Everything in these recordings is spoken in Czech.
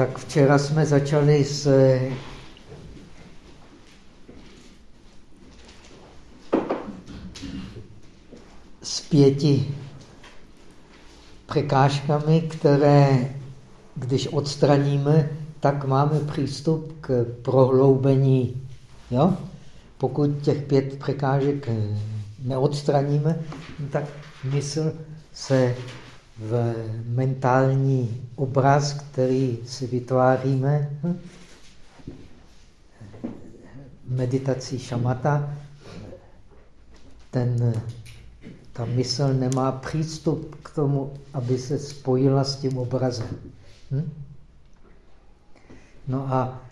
Tak včera jsme začali s s pěti překážkami, které, když odstraníme, tak máme přístup k prohloubení. Jo? Pokud těch pět překážek neodstraníme, tak mysl se v mentální obraz, který si vytváříme, meditací šamata, ten, ta mysl nemá přístup k tomu, aby se spojila s tím obrazem. Hm? No a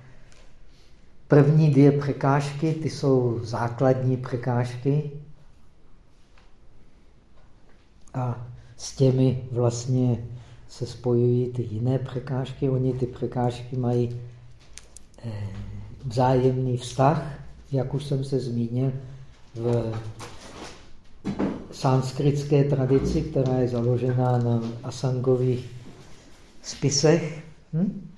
první dvě překážky, ty jsou základní překážky. A s těmi vlastně se spojují ty jiné překážky. Oni ty překážky mají eh, vzájemný vztah, jak už jsem se zmínil, v sanskritské tradici, která je založená na asangových spisech. Hm?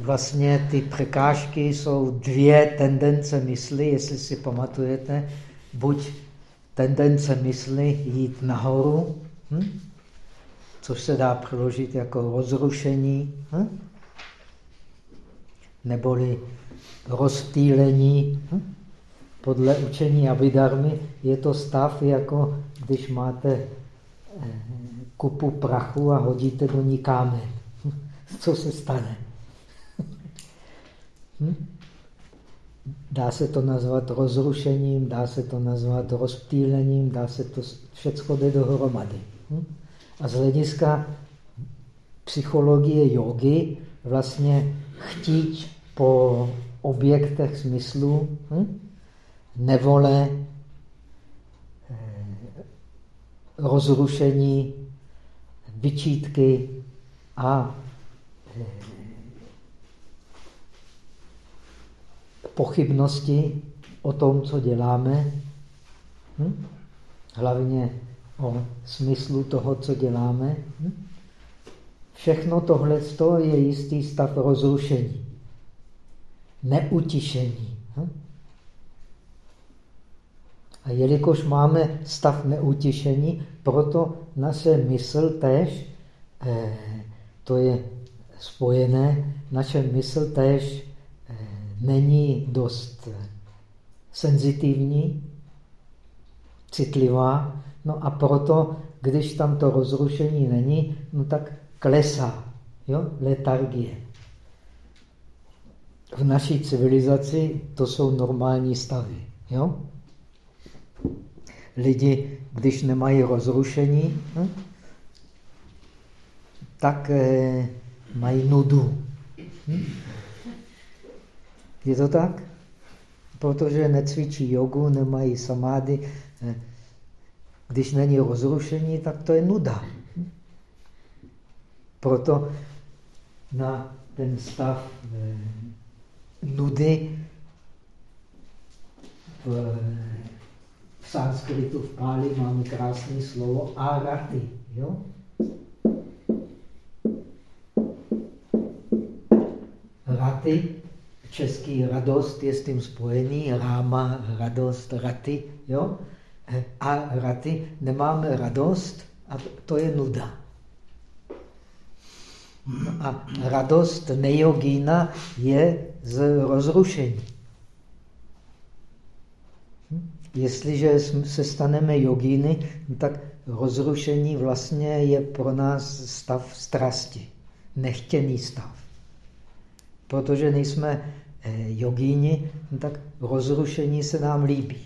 Vlastně ty překážky jsou dvě tendence mysli, jestli si pamatujete. Buď tendence mysli jít nahoru, hm? což se dá přeložit jako rozrušení, hm? neboli rozptýlení. Hm? Podle učení Abidarmy je to stav, jako když máte eh, kupu prachu a hodíte do ní kámen. Hm? Co se stane? Hm? Dá se to nazvat rozrušením, dá se to nazvat rozptýlením, dá se to všechno jde dohromady. Hm? A z hlediska psychologie jogy vlastně chtít po objektech smyslu, hm? nevole, eh, rozrušení, vyčítky a pochybnosti o tom, co děláme, hm? hlavně o smyslu toho, co děláme. Hm? Všechno tohle je jistý stav rozrušení, neutišení. Hm? A jelikož máme stav neutišení, proto naše mysl tež, eh, to je spojené, naše mysl tež není dost senzitivní, citlivá, no a proto, když tam to rozrušení není, no tak klesá, jo? letargie. V naší civilizaci to jsou normální stavy. Jo? Lidi, když nemají rozrušení, hm, tak eh, mají nudu. Hm? Je to tak? Protože necvičí jogu, nemají samády. Eh, když není rozrušení, tak to je nuda. Proto na ten stav eh, nudy v, v sanskritu, v Pali máme krásné slovo arati. Jo? Rati český radost je s tím spojený, ráma, radost, raty, jo? A raty, nemáme radost a to je nuda. A radost nejogína je z rozrušení. Jestliže se staneme jogíny, tak rozrušení vlastně je pro nás stav strasti, nechtěný stav. Protože nejsme jogíni, no tak rozrušení se nám líbí.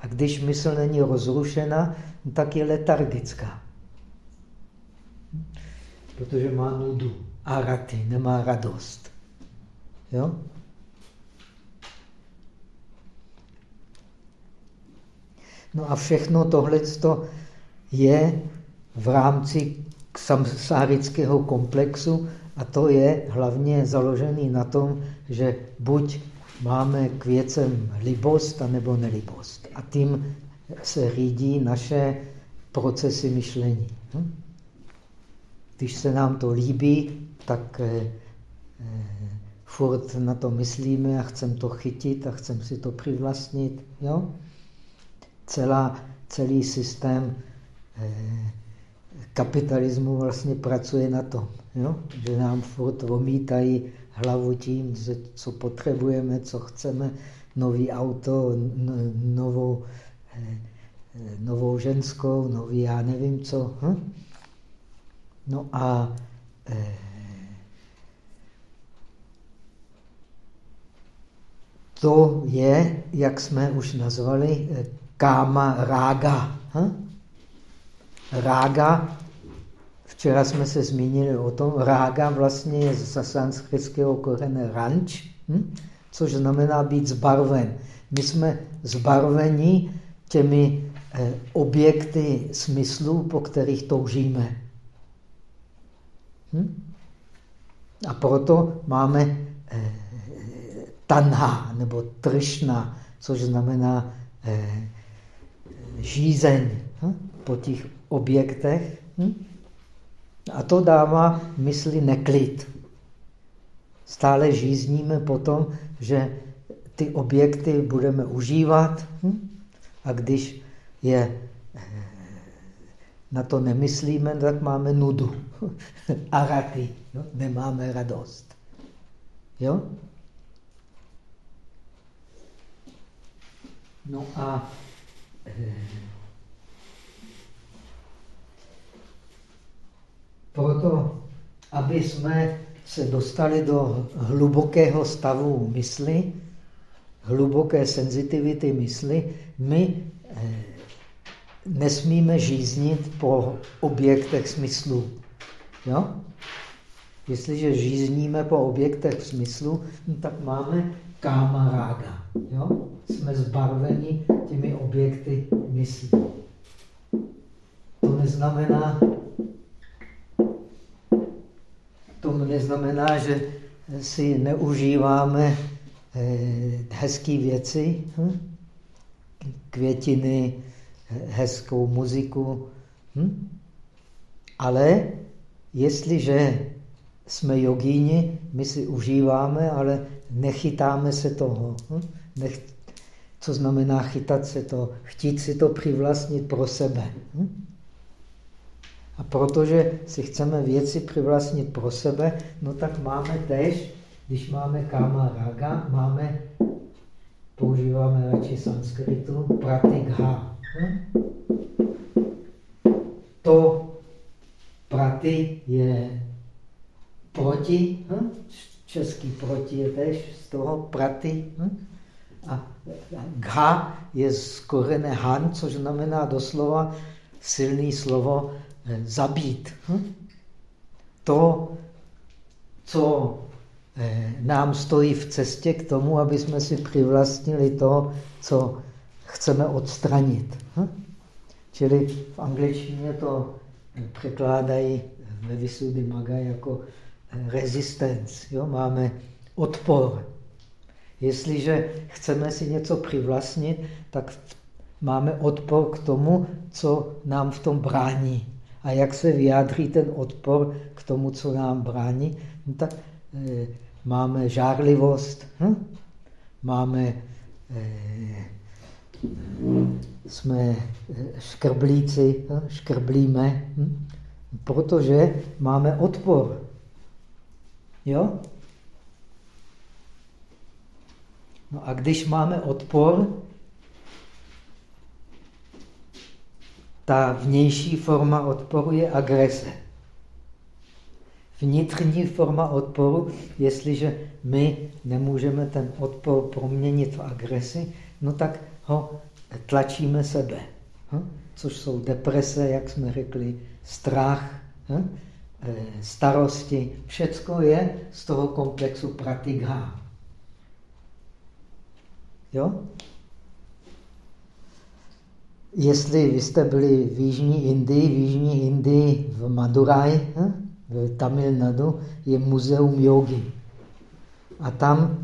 A když mysl není rozrušena, no tak je letargická. Protože má nudu. A raty, nemá radost. Jo? No a všechno tohle je v rámci samsárického komplexu a to je hlavně založený na tom, že buď máme k věcem libost, anebo nelibost. A tím se řídí naše procesy myšlení. Hm? když se nám to líbí, tak eh, furt na to myslíme a chceme to chytit a chceme si to přivlastnit. Jo? Celá, celý systém kapitalismu vlastně pracuje na tom, jo? že nám furt omítají hlavu tím, co potřebujeme, co chceme, nový auto, novou, eh, novou ženskou, nový já nevím co. Hm? No a eh, to je, jak jsme už nazvali, eh, káma rága. Hm? Rága, včera jsme se zmínili o tom, rága vlastně je z sanskritského korene ranč, hm? což znamená být zbarven. My jsme zbarveni těmi eh, objekty smyslů, po kterých toužíme. Hm? A proto máme eh, tanha nebo tršna, což znamená eh, žízeň hm? po těch objektech. Hm? A to dává mysli neklid. Stále žízníme potom, že ty objekty budeme užívat hm? a když je eh, na to nemyslíme, tak máme nudu. Arati. Jo? Nemáme radost. Jo? No a proto, aby jsme se dostali do hlubokého stavu mysli, hluboké senzitivity mysli, my eh, nesmíme žíznit po objektech smyslu. Jo? Jestliže žízníme po objektech smyslu, no tak máme káma rága. Jo? Jsme zbarveni těmi objekty mysli. To neznamená, to neznamená, že si neužíváme eh, hezké věci, hm? květiny, hezkou muziku. Hm? Ale jestliže jsme jogíni, my si užíváme, ale nechytáme se toho. Hm? Co znamená chytat se to? Chtít si to přivlastnit pro sebe. Hm? A protože si chceme věci přivlastnit pro sebe, no tak máme tež, když máme kama raga, máme, používáme radši sanskritu, pratigha. Hm? To prati je proti, hm? český proti je tež z toho prati. Hm? A gha je z korene han, což znamená doslova silný slovo zabít. Hm? To, co eh, nám stojí v cestě k tomu, aby jsme si přivlastnili to, co chceme odstranit. Hm? Čili v angličtině to překládají ve Vysudy Maga jako eh, resistance. Jo? Máme odpor. Jestliže chceme si něco přivlastnit, tak máme odpor k tomu, co nám v tom brání. A jak se vyjádří ten odpor k tomu, co nám brání? No tak e, máme žárlivost, hm? máme, e, jsme eh, škrblíci, hm? škrblíme, hm? protože máme odpor. Jo? No a když máme odpor, Ta vnější forma odporu je agrese. Vnitřní forma odporu, jestliže my nemůžeme ten odpor proměnit v agresi, no tak ho tlačíme sebe. Hm? Což jsou deprese, jak jsme řekli, strach, hm? E, starosti. Všecko je z toho komplexu pratigha. Jo? Jestli vy jste byli v Jižní Indii, v Jižní Indii v Madurai, hm, v Tamil Nadu, je muzeum jogy. A tam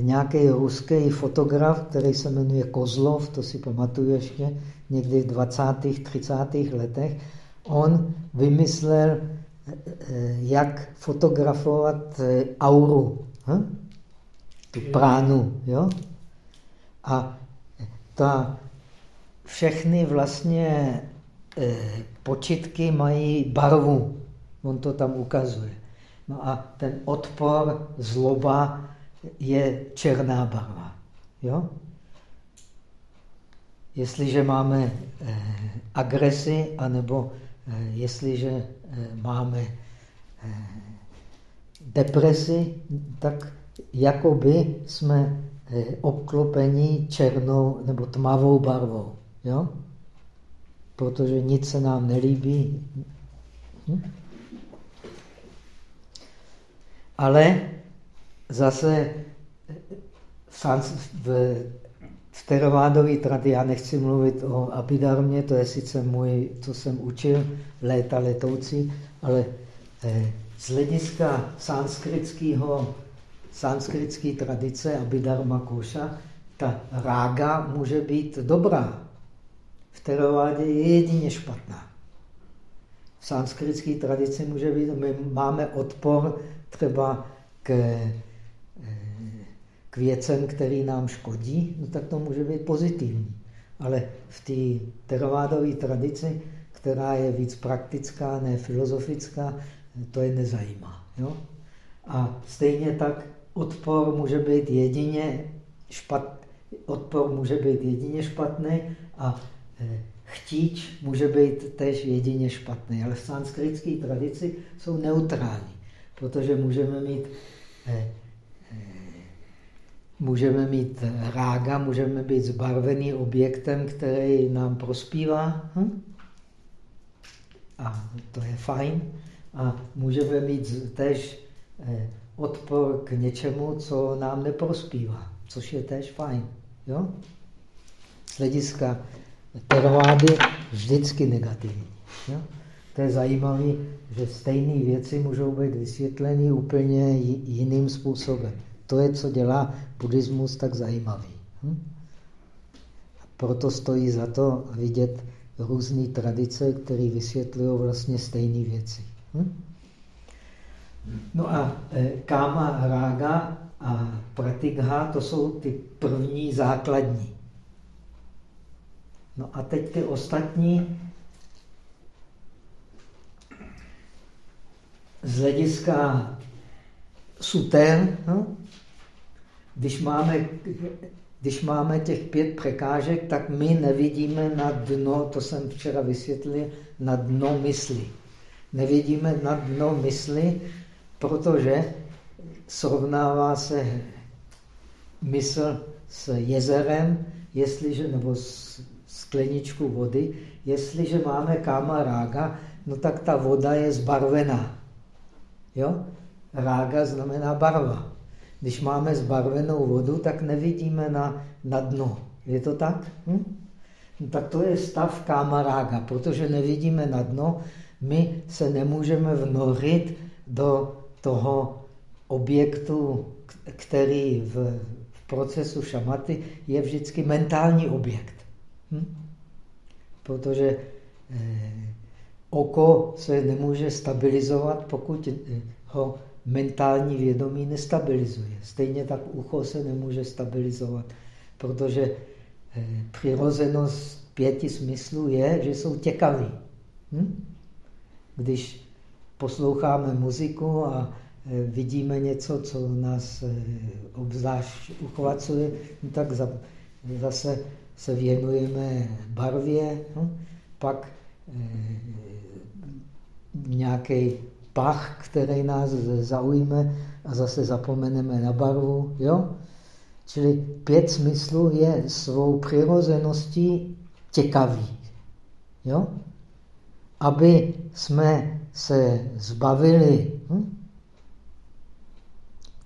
nějaký ruský fotograf, který se jmenuje Kozlov, to si pamatuju ještě, někdy v 20. 30. letech, on vymyslel jak fotografovat auru, hm? tu pránu. Jo? A ta, všechny vlastně počitky mají barvu. On to tam ukazuje. No a ten odpor, zloba je černá barva. Jo? Jestliže máme eh, agresi, anebo eh, jestliže eh, máme eh, depresi, tak jakoby jsme eh, obklopeni černou nebo tmavou barvou. Jo? Protože nic se nám nelíbí. Hm? Ale zase v, v teravádové tradici, já nechci mluvit o abidarmě, to je sice můj, co jsem učil, léta letoucí, ale eh, z hlediska sanskritského, sanskritské tradice Abhidharma Koša, ta rága může být dobrá. V teravádě je jedině špatná. V sanskritské tradici může být, my máme odpor třeba k, eh, k věcem, který nám škodí, no tak to může být pozitivní. Ale v té teravádové tradici, která je víc praktická, ne filozofická, to je nezajímá. Jo? A stejně tak odpor může být jedině špat, odpor může být jedině špatný a chtíč může být tež jedině špatný. Ale v sanskritské tradici jsou neutrální protože můžeme mít, eh, eh, můžeme mít rága, můžeme být zbarvený objektem, který nám prospívá. Hm? A to je fajn. A můžeme mít tež eh, odpor k něčemu, co nám neprospívá, což je tež fajn. Jo? Z hlediska tervády vždycky negativní. Jo? To je zajímavé, že stejné věci můžou být vysvětleny úplně jiným způsobem. To je, co dělá buddhismus tak zajímavý. Hm? Proto stojí za to vidět různé tradice, které vysvětlují vlastně stejné věci. Hm? No a e, káma, rága a pratigha, to jsou ty první základní. No a teď ty ostatní z hlediska suter, no? když, máme, když máme těch pět překážek, tak my nevidíme na dno, to jsem včera vysvětlil, na dno mysli. Nevidíme na dno mysli, protože srovnává se mysl s jezerem, jestliže, nebo s skleničku vody, jestliže máme káma rága, no tak ta voda je zbarvená. Jo? Rága znamená barva. Když máme zbarvenou vodu, tak nevidíme na, na dno. Je to tak? Hm? No, tak to je stav kámarága, protože nevidíme na dno, my se nemůžeme vnorit do toho objektu, který v, v procesu šamaty je vždycky mentální objekt. Hm? Protože eh, oko se nemůže stabilizovat, pokud eh, ho mentální vědomí nestabilizuje. Stejně tak ucho se nemůže stabilizovat, protože eh, přirozenost pěti smyslů je, že jsou těkaví. Hm? Když posloucháme muziku a vidíme něco, co nás obzvlášť uchvacuje, no tak zase se věnujeme barvě, hm? pak nějaký pach, který nás zaujme a zase zapomeneme na barvu. Jo? Čili pět smyslů je svou přirozeností těkavý. Jo? Aby jsme se zbavili hm?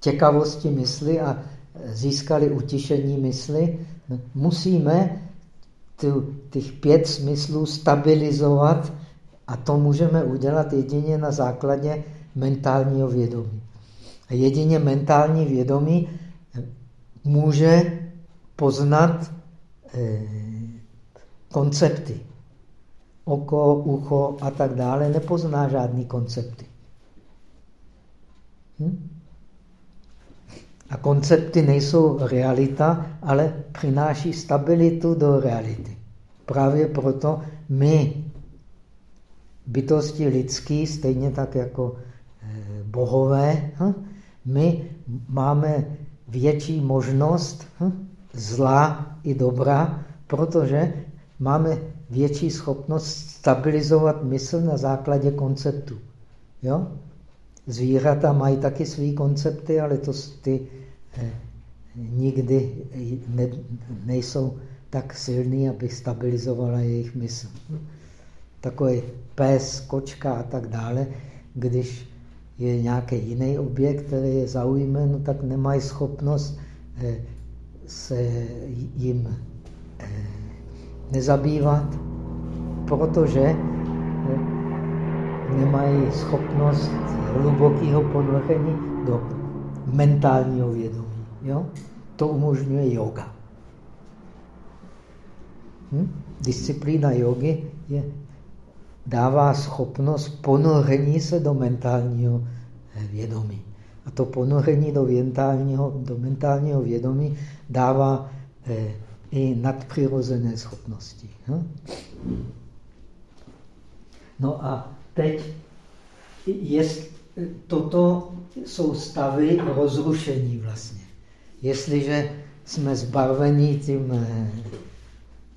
těkavosti mysli a získali utišení mysli, musíme tu, těch pět smyslů stabilizovat a to můžeme udělat jedině na základě mentálního vědomí. A jedině mentální vědomí může poznat eh, koncepty. Oko, ucho a tak dále nepozná žádný koncepty. Hm? A koncepty nejsou realita, ale přináší stabilitu do reality. Právě proto my, bytosti lidský, stejně tak jako eh, bohové, hm? my máme větší možnost hm? zla i dobra, protože máme větší schopnost stabilizovat mysl na základě konceptu. Jo? Zvířata mají taky své koncepty, ale to ty nikdy ne, nejsou tak silný, aby stabilizovala jejich mysl. Takový pes, kočka a tak dále, když je nějaký jiný objekt, který je zaujme, no tak nemají schopnost eh, se jim eh, nezabývat, protože eh, nemají schopnost hlubokého podvrhení do mentálního vědomí. Jo? To umožňuje yoga. Hm? Disciplína jogy je, dává schopnost ponoření se do mentálního eh, vědomí. A to ponoření do mentálního, do mentálního vědomí dává eh, i nadpřirozené schopnosti. Hm? No a teď jest, toto jsou stavy rozrušení vlastně. Jestliže jsme zbarveni tím eh,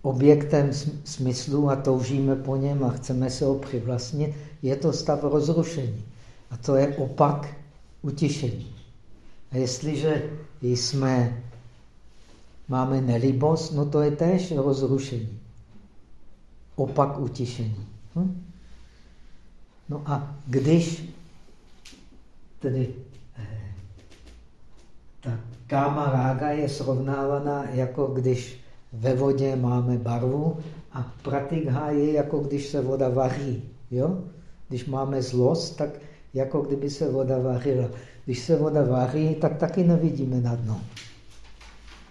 objektem smyslu a toužíme po něm a chceme se ho přivlastnit, je to stav rozrušení. A to je opak utišení. A jestliže jsme, máme nelibost, no to je též rozrušení. Opak utišení. Hm? No a když tedy káma rága je srovnávaná jako když ve vodě máme barvu a pratigha je jako když se voda vaří. Jo? Když máme zlost, tak jako kdyby se voda vařila. Když se voda vaří, tak taky nevidíme na dno.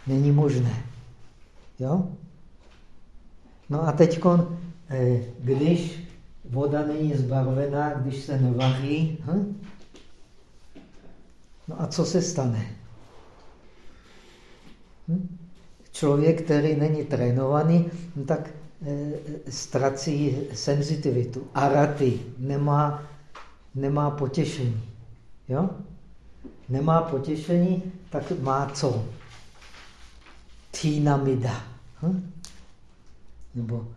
Není možné. Jo? No a teď, eh, když voda není zbarvená, když se nevaří, hm? no a co se stane? Hm? Člověk, který není trénovaný, no tak e, ztrací senzitivitu. Araty nemá, nemá potěšení. Jo? Nemá potěšení, tak má co? Tínamida. Hm? Nebo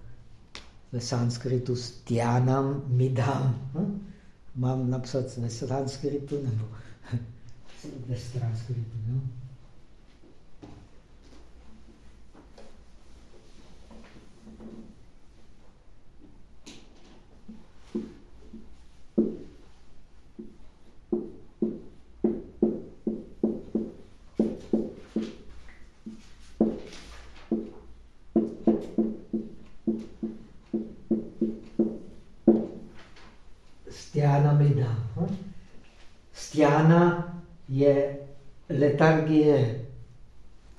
ve sanskritu stjánam midam. Hm? Mám napsat ve sanskritu nebo ve sanskritu. No? Mida. Stiana je letargie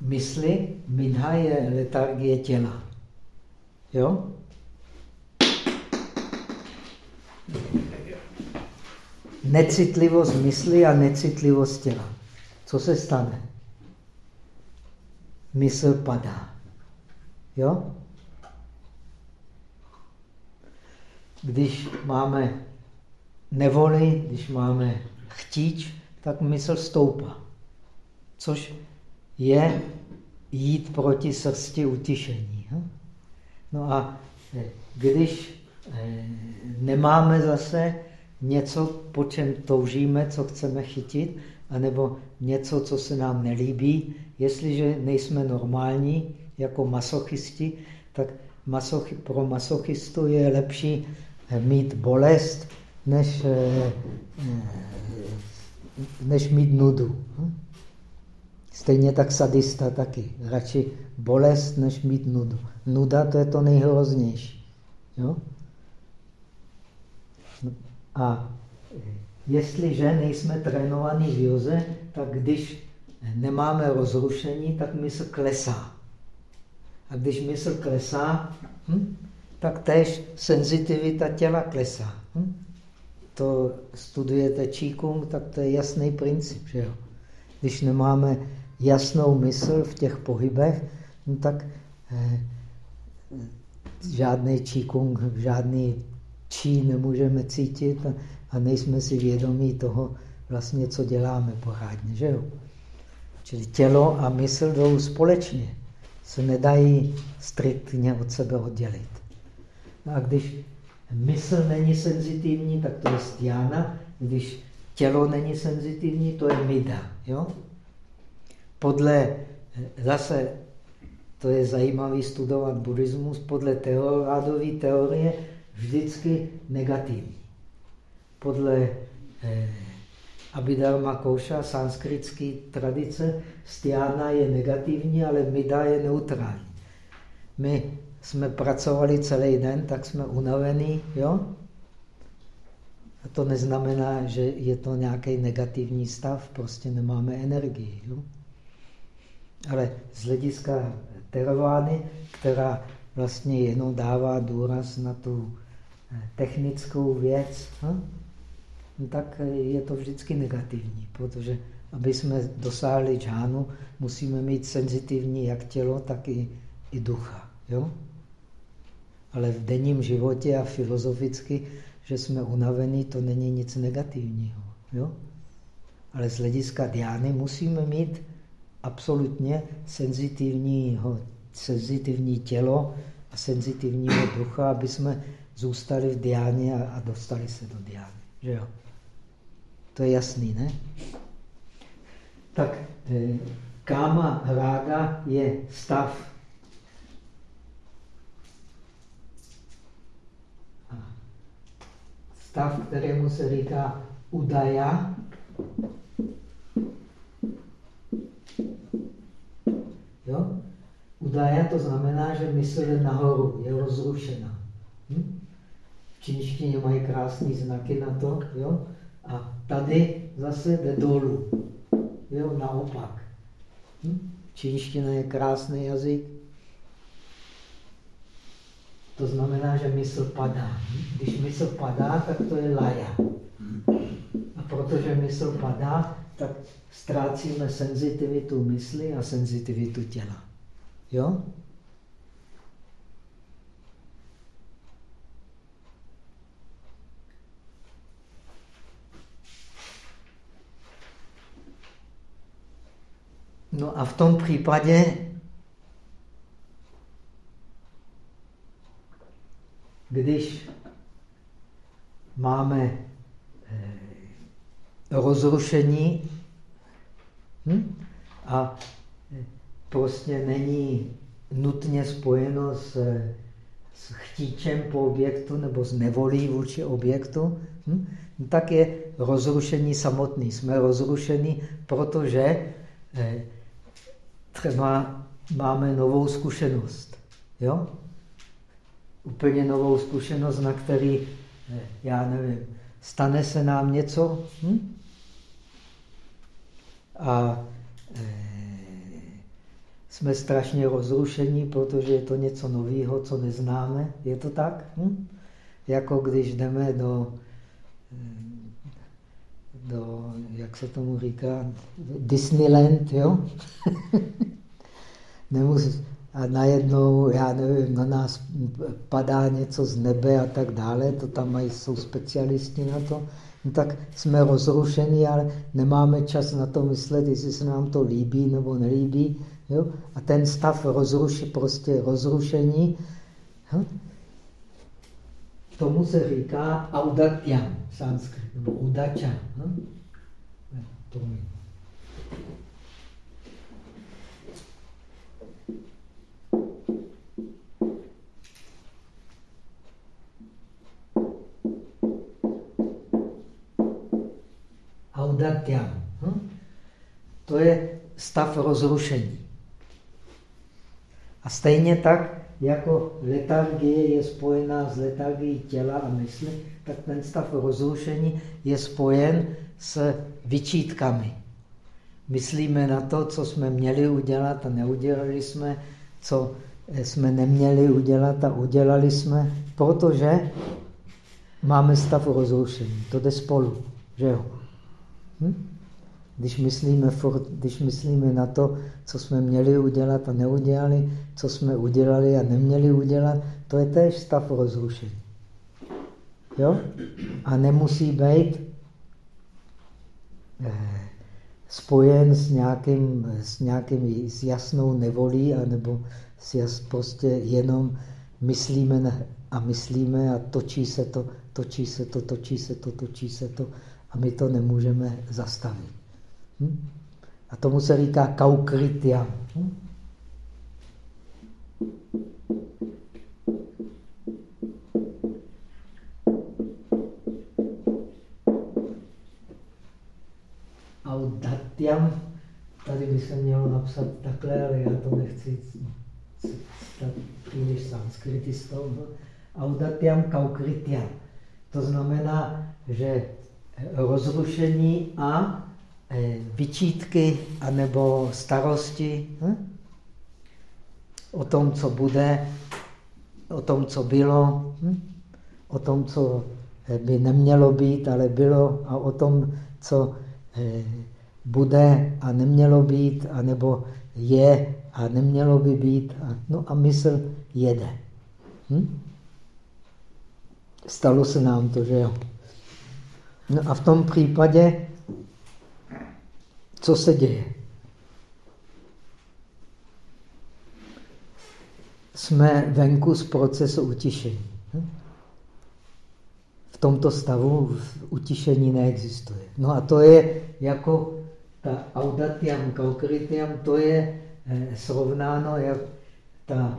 mysli, midha je letargie těla. Jo? Necitlivost mysli a necitlivost těla. Co se stane? Mysl padá. Jo? Když máme nevoli, když máme chtíč, tak mysl stoupá. Což je jít proti srsti utišení. Hm? No a eh, když eh, nemáme zase něco, po čem toužíme, co chceme chytit, anebo něco, co se nám nelíbí, jestliže nejsme normální jako masochisti, tak masochy, pro masochistu je lepší mít bolest, než, eh, než mít nudu. Stejně tak sadista taky. Radši bolest, než mít nudu. Nuda to je to nejhroznější. Jo? A jestliže nejsme trénovaní v joze, tak když nemáme rozrušení, tak mysl klesá. A když mysl klesá, hm, tak též senzitivita těla klesá. Hm? To studujete Qigong, tak to je jasný princip. Že jo? Když nemáme jasnou mysl v těch pohybech, no tak eh, žádný Qigong, žádný čí nemůžeme cítit a, a nejsme si vědomí toho, vlastně, co děláme pořádně. Že jo? Čili tělo a mysl jdou společně. Se nedají striktně od sebe oddělit. No a když mysl není senzitivní, tak to je stiana. Když tělo není senzitivní, to je mida. Jo? Podle, zase, to je zajímavý studovat buddhismus, podle teorádové teorie vždycky negativní. Podle eh, Abhidharma Koša, sanskritské tradice, stiana je negativní, ale mida je neutrální. My jsme pracovali celý den, tak jsme unavení, jo? A to neznamená, že je to nějaký negativní stav, prostě nemáme energii. Jo? Ale z hlediska teravány, která vlastně jenom dává důraz na tu eh, technickou věc, hm? tak je to vždycky negativní, protože aby jsme dosáhli džánu, musíme mít senzitivní jak tělo, tak i, i ducha. Jo? Ale v denním životě a filozoficky, že jsme unavení, to není nic negativního. Jo? Ale z hlediska diány musíme mít absolutně senzitivního, senzitivní tělo a senzitivního ducha, aby jsme zůstali v diáně a, a dostali se do diány. Že jo? To je jasný, ne? Tak eh, káma rága je stav stav, kterému se říká udaja. Jo? Udaja to znamená, že mysl je nahoru, je rozrušená. Hm? V čínštině mají krásné znaky na to. Jo? A tady zase jde dolů. Jo, naopak. Hm? Čínština je krásný jazyk. To znamená, že mysl padá. Když mysl padá, tak to je laja. A protože mysl padá, tak ztrácíme senzitivitu mysli a senzitivitu těla. Jo? No a v tom případě když máme eh, rozrušení hm? a eh, prostě není nutně spojeno s, s chtíčem po objektu nebo s nevolí vůči objektu, hm? tak je rozrušení samotný. Jsme rozrušení, protože eh, třeba máme novou zkušenost. Jo? Úplně novou zkušenost, na který, eh, já nevím, stane se nám něco hm? a e, jsme strašně rozrušení, protože je to něco nového, co neznáme. Je to tak? Hm? Jako když jdeme do, do, jak se tomu říká, Disneyland, jo? Nemusí, a najednou, já nevím, na nás padá něco z nebe a tak dále, to tam mají, jsou specialisti na to, no tak jsme rozrušení, ale nemáme čas na to myslet, jestli se nám to líbí nebo nelíbí. Jo? A ten stav rozruši, prostě rozrušení, hm? tomu se říká audatya, sanskrit, nebo udača. Hm? Audatyam. Hm? To je stav rozrušení. A stejně tak, jako letargie je spojená s letargií těla a mysli, tak ten stav rozrušení je spojen s vyčítkami. Myslíme na to, co jsme měli udělat a neudělali jsme, co jsme neměli udělat a udělali jsme, protože máme stav rozrušení. To jde spolu, že jo? Hm? Když myslíme, furt, když myslíme na to, co jsme měli udělat a neudělali, co jsme udělali a neměli udělat, to je též stav rozrušení. Jo? A nemusí být eh, spojen s nějakým, s nějakým s jasnou nevolí, anebo s jas, prostě jenom myslíme a myslíme a točí se to, točí se to, točí se to, točí se to a my to nemůžeme zastavit. Hm? A tomu se říká kaukritya. Hm? Audatyam, tady by se mělo napsat takhle, ale já to nechci stát příliš sanskritistou. Audatyam kaukrityam. To znamená, že rozrušení a Eh, vyčítky anebo starosti hm? o tom, co bude, o tom, co bylo, hm? o tom, co eh, by nemělo být, ale bylo, a o tom, co eh, bude a nemělo být, anebo je a nemělo by být. A, no a mysl jede. Hm? Stalo se nám to, že jo. No a v tom případě co se děje? Jsme venku z procesu utišení. V tomto stavu utišení neexistuje. No a to je jako ta audatiam kaukrytiam, to je eh, srovnáno, jak ta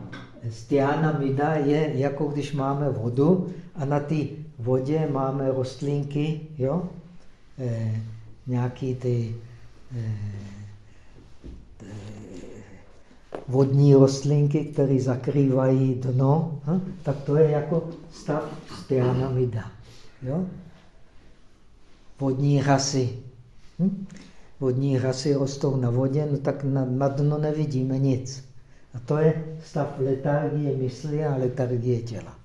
stiana mida je jako když máme vodu a na té vodě máme rostlinky, jo? E, nějaký ty vodní rostlinky, které zakrývají dno, hm? tak to je jako stav styanamida. Jo? Vodní rasy. Hm? Vodní rasy rostou na vodě, no tak na, na dno nevidíme nic. A to je stav letargie mysli a letargie těla.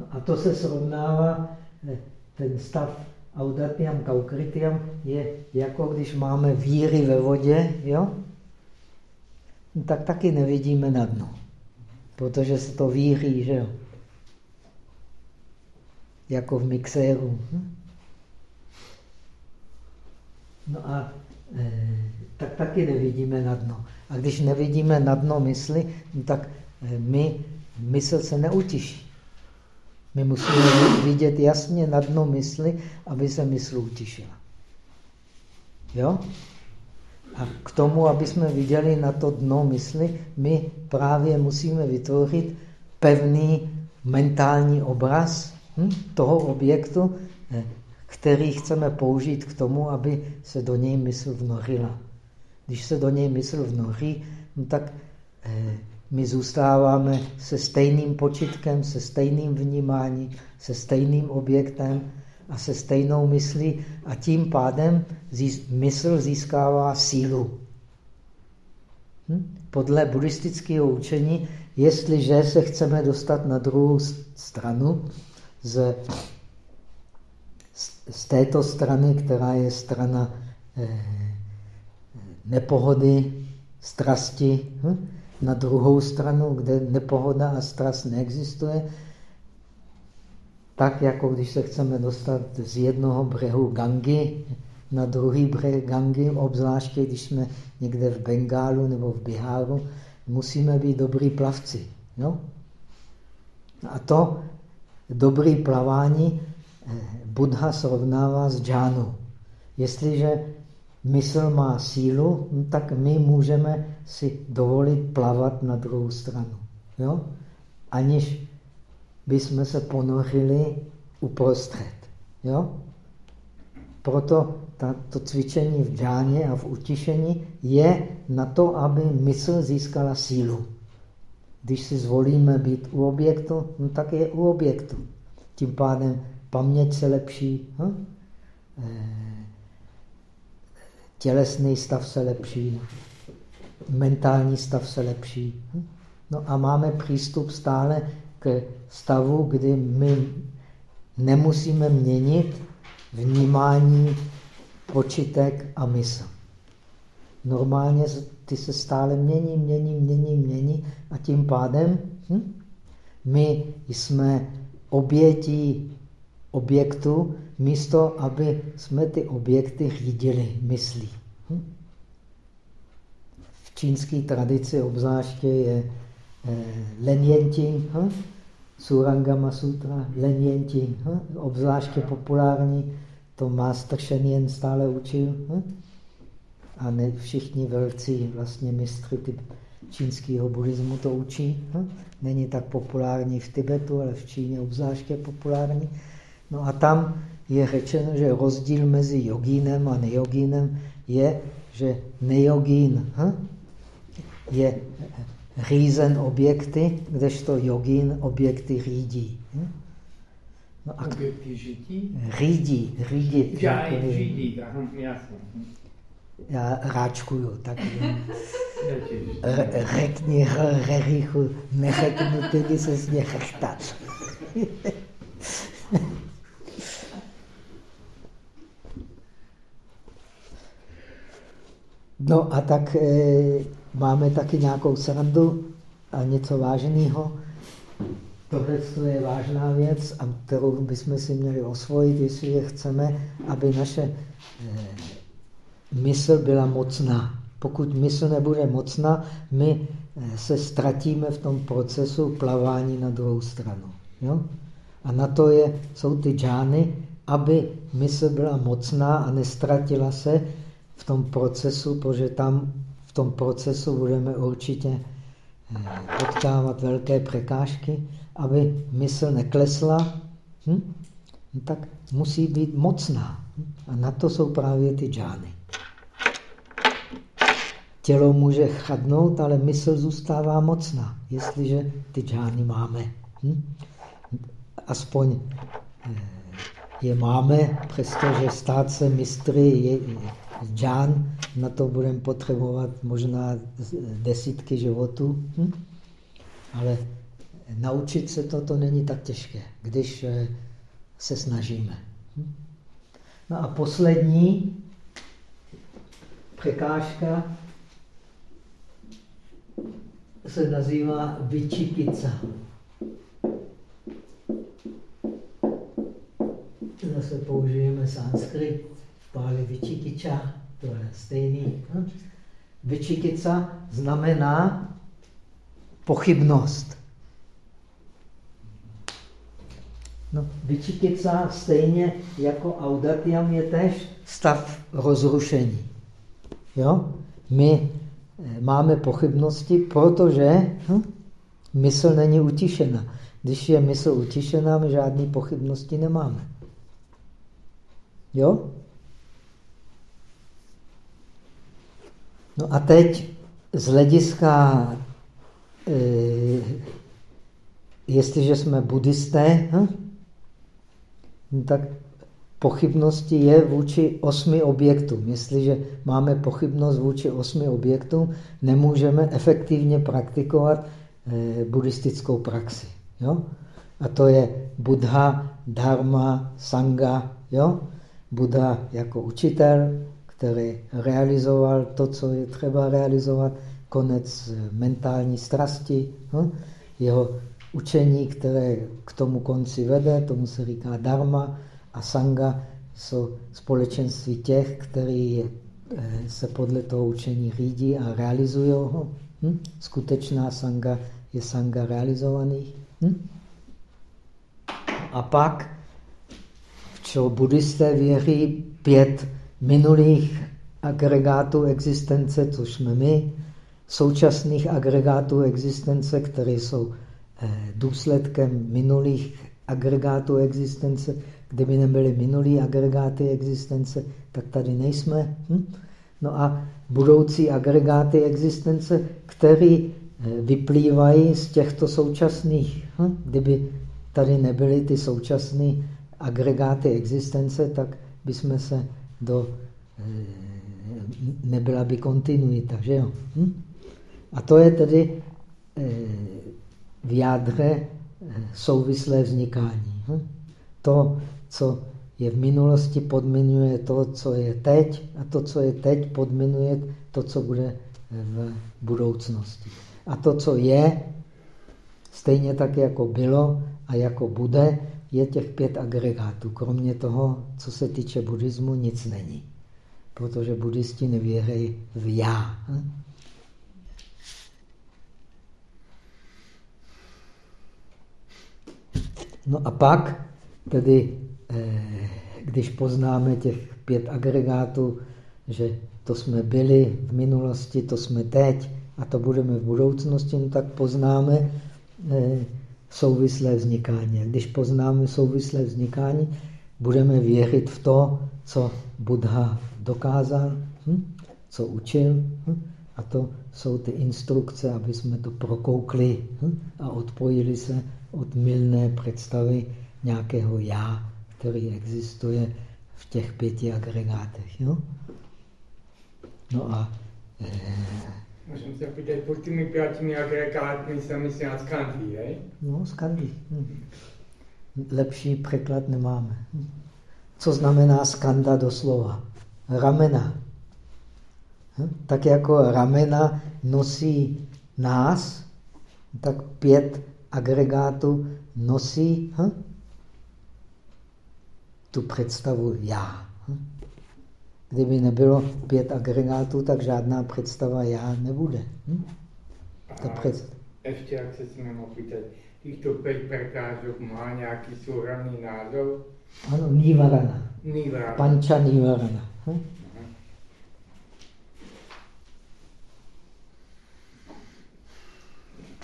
No to se srovnává, eh, ten stav audatiam kaukritiam je jako když máme víry ve vodě, jo? Tak taky nevidíme na dno, protože se to víří, že jo? Jako v mixéru. Hm? No a e, tak taky nevidíme na dno. A když nevidíme na dno mysli, no tak e, my, mysl se neutiší. My musíme vidět jasně na dno mysli, aby se mysl utišila. Jo? A k tomu, aby jsme viděli na to dno mysli, my právě musíme vytvořit pevný mentální obraz hm, toho objektu, eh, který chceme použít k tomu, aby se do něj mysl vnořila. Když se do něj mysl vnoří, no tak eh, my zůstáváme se stejným počitkem, se stejným vnímáním, se stejným objektem a se stejnou myslí a tím pádem mysl získává sílu. Hm? Podle buddhistického učení, jestliže se chceme dostat na druhou stranu, z, z této strany, která je strana eh, nepohody, strasti, hm? Na druhou stranu, kde nepohoda a strast neexistuje, tak jako když se chceme dostat z jednoho břehu Gangy na druhý břeh Gangy, obzvláště když jsme někde v Bengálu nebo v Biháru, musíme být dobrý plavci. Jo? A to dobrý plavání eh, Buddha srovnává s džánu. Jestliže mysl má sílu, no tak my můžeme si dovolit plavat na druhou stranu. Jo? Aniž bychom se ponořili uprostřed. Jo? Proto to cvičení v džáně a v utišení je na to, aby mysl získala sílu. Když si zvolíme být u objektu, no tak je u objektu. Tím pádem paměť se lepší. Hm? Tělesný stav se lepší, mentální stav se lepší. No a máme přístup stále k stavu, kdy my nemusíme měnit vnímání, počitek a mysl. Normálně ty se stále mění, mění, mění, mění a tím pádem hm, my jsme obětí objektu, místo aby jsme ty objekty řídili myslí. Hm? V čínské tradici obzvláště je eh, Len Yenting, hm? Surangama Sutra, Len Yenting, hm? obzvláště populární, to Master Shen Yen stále učil. A ne všichni velcí vlastně mistry typ čínského buddhismu to učí. Není tak populární v Tibetu, ale v Číně obzvláště populární. No a tam je řečeno, že rozdíl mezi jogínem a nejogínem je, že nejogín hm? je řízen objekty, kdežto jogín objekty řídí. Hm? No a objekty žití? Řídí, řídit. Já, řídí, jasně já ráčkuju, tak řekni Rerichu, neřeknu, tedy se z mě chechtat. No a tak e, máme taky nějakou srandu a něco vážného. Tohle je vážná věc, a kterou bychom si měli osvojit, jestli chceme, aby naše e, mysl byla mocná. Pokud mysl nebude mocná, my eh, se ztratíme v tom procesu plavání na druhou stranu. Jo? A na to je, jsou ty džány, aby mysl byla mocná a nestratila se v tom procesu, protože tam v tom procesu budeme určitě eh, potkávat velké překážky, aby mysl neklesla, hm? no tak musí být mocná. A na to jsou právě ty džány. Tělo může chadnout, ale mysl zůstává mocná, jestliže ty džány máme. Hm? Aspoň eh, je máme, přestože stát se mistry je džán, na to budeme potřebovat možná desítky životů. Hm? Ale naučit se to, to není tak těžké, když eh, se snažíme. Hm? No a poslední překážka se nazývá vyčikica. Zase použijeme sanskrit, páli vyčikiča, to je stejný. Vyčikica znamená pochybnost. No, vyčikica stejně jako audatiam je tež stav rozrušení. Jo? My máme pochybnosti, protože hm, mysl není utišena. Když je mysl utišená, my žádné pochybnosti nemáme. Jo? No a teď z hlediska, e, jestliže jsme buddhisté, hm, tak pochybnosti je vůči osmi objektům. Jestliže máme pochybnost vůči osmi objektům, nemůžeme efektivně praktikovat eh, buddhistickou praxi. Jo? A to je Buddha, Dharma, Sangha. Jo? Buddha jako učitel, který realizoval to, co je třeba realizovat, konec mentální strasti, jo? jeho učení, které k tomu konci vede, tomu se říká Dharma, a sanga jsou společenství těch, kteří eh, se podle toho učení řídí a realizují ho. Hm? Skutečná sanga je sanga realizovaných. Hm? A pak, v čo buddhisté věří, pět minulých agregátů existence, což jsme my, současných agregátů existence, které jsou eh, důsledkem minulých agregátů existence, Kdyby nebyly minulý agregáty existence, tak tady nejsme. Hm? No a budoucí agregáty existence, které eh, vyplývají z těchto současných. Hm? Kdyby tady nebyly ty současné agregáty existence, tak bychom se do eh, nebyla by kontinuita, že jo? Hm? A to je tedy eh, v jádre eh, souvislé vznikání. Hm? To, co je v minulosti, podminuje to, co je teď a to, co je teď, podminuje to, co bude v budoucnosti. A to, co je, stejně tak, jako bylo a jako bude, je těch pět agregátů. Kromě toho, co se týče buddhismu, nic není. Protože buddhisti nevěří v já. No a pak, tedy, eh, když poznáme těch pět agregátů, že to jsme byli v minulosti, to jsme teď a to budeme v budoucnosti, no tak poznáme eh, souvislé vznikání. Když poznáme souvislé vznikání, budeme věřit v to, co Buddha dokázal, hm? co učil. Hm? A to jsou ty instrukce, aby jsme to prokoukli hm? a odpojili se od milné představy nějakého já, který existuje v těch pěti agregátech. Jo? No a... Můžeme se pýtat, pod těmi pětimi agregáty se myslí na skandí, hej? No, skandí. Hm. Lepší překlad nemáme. Co znamená skanda doslova? Ramena. Hm? Tak jako ramena nosí nás, tak pět agregátu nosí hm? tu představu já. Kdyby nebylo pět agregátů, tak žádná představa já nebude. Hm? Ta před... Ještě, jak se smím opýtat, těchto pět prekážok má nějaký souhrný názor? Ano, Nivarana. Nivarana. Panča Nivarana. Hm?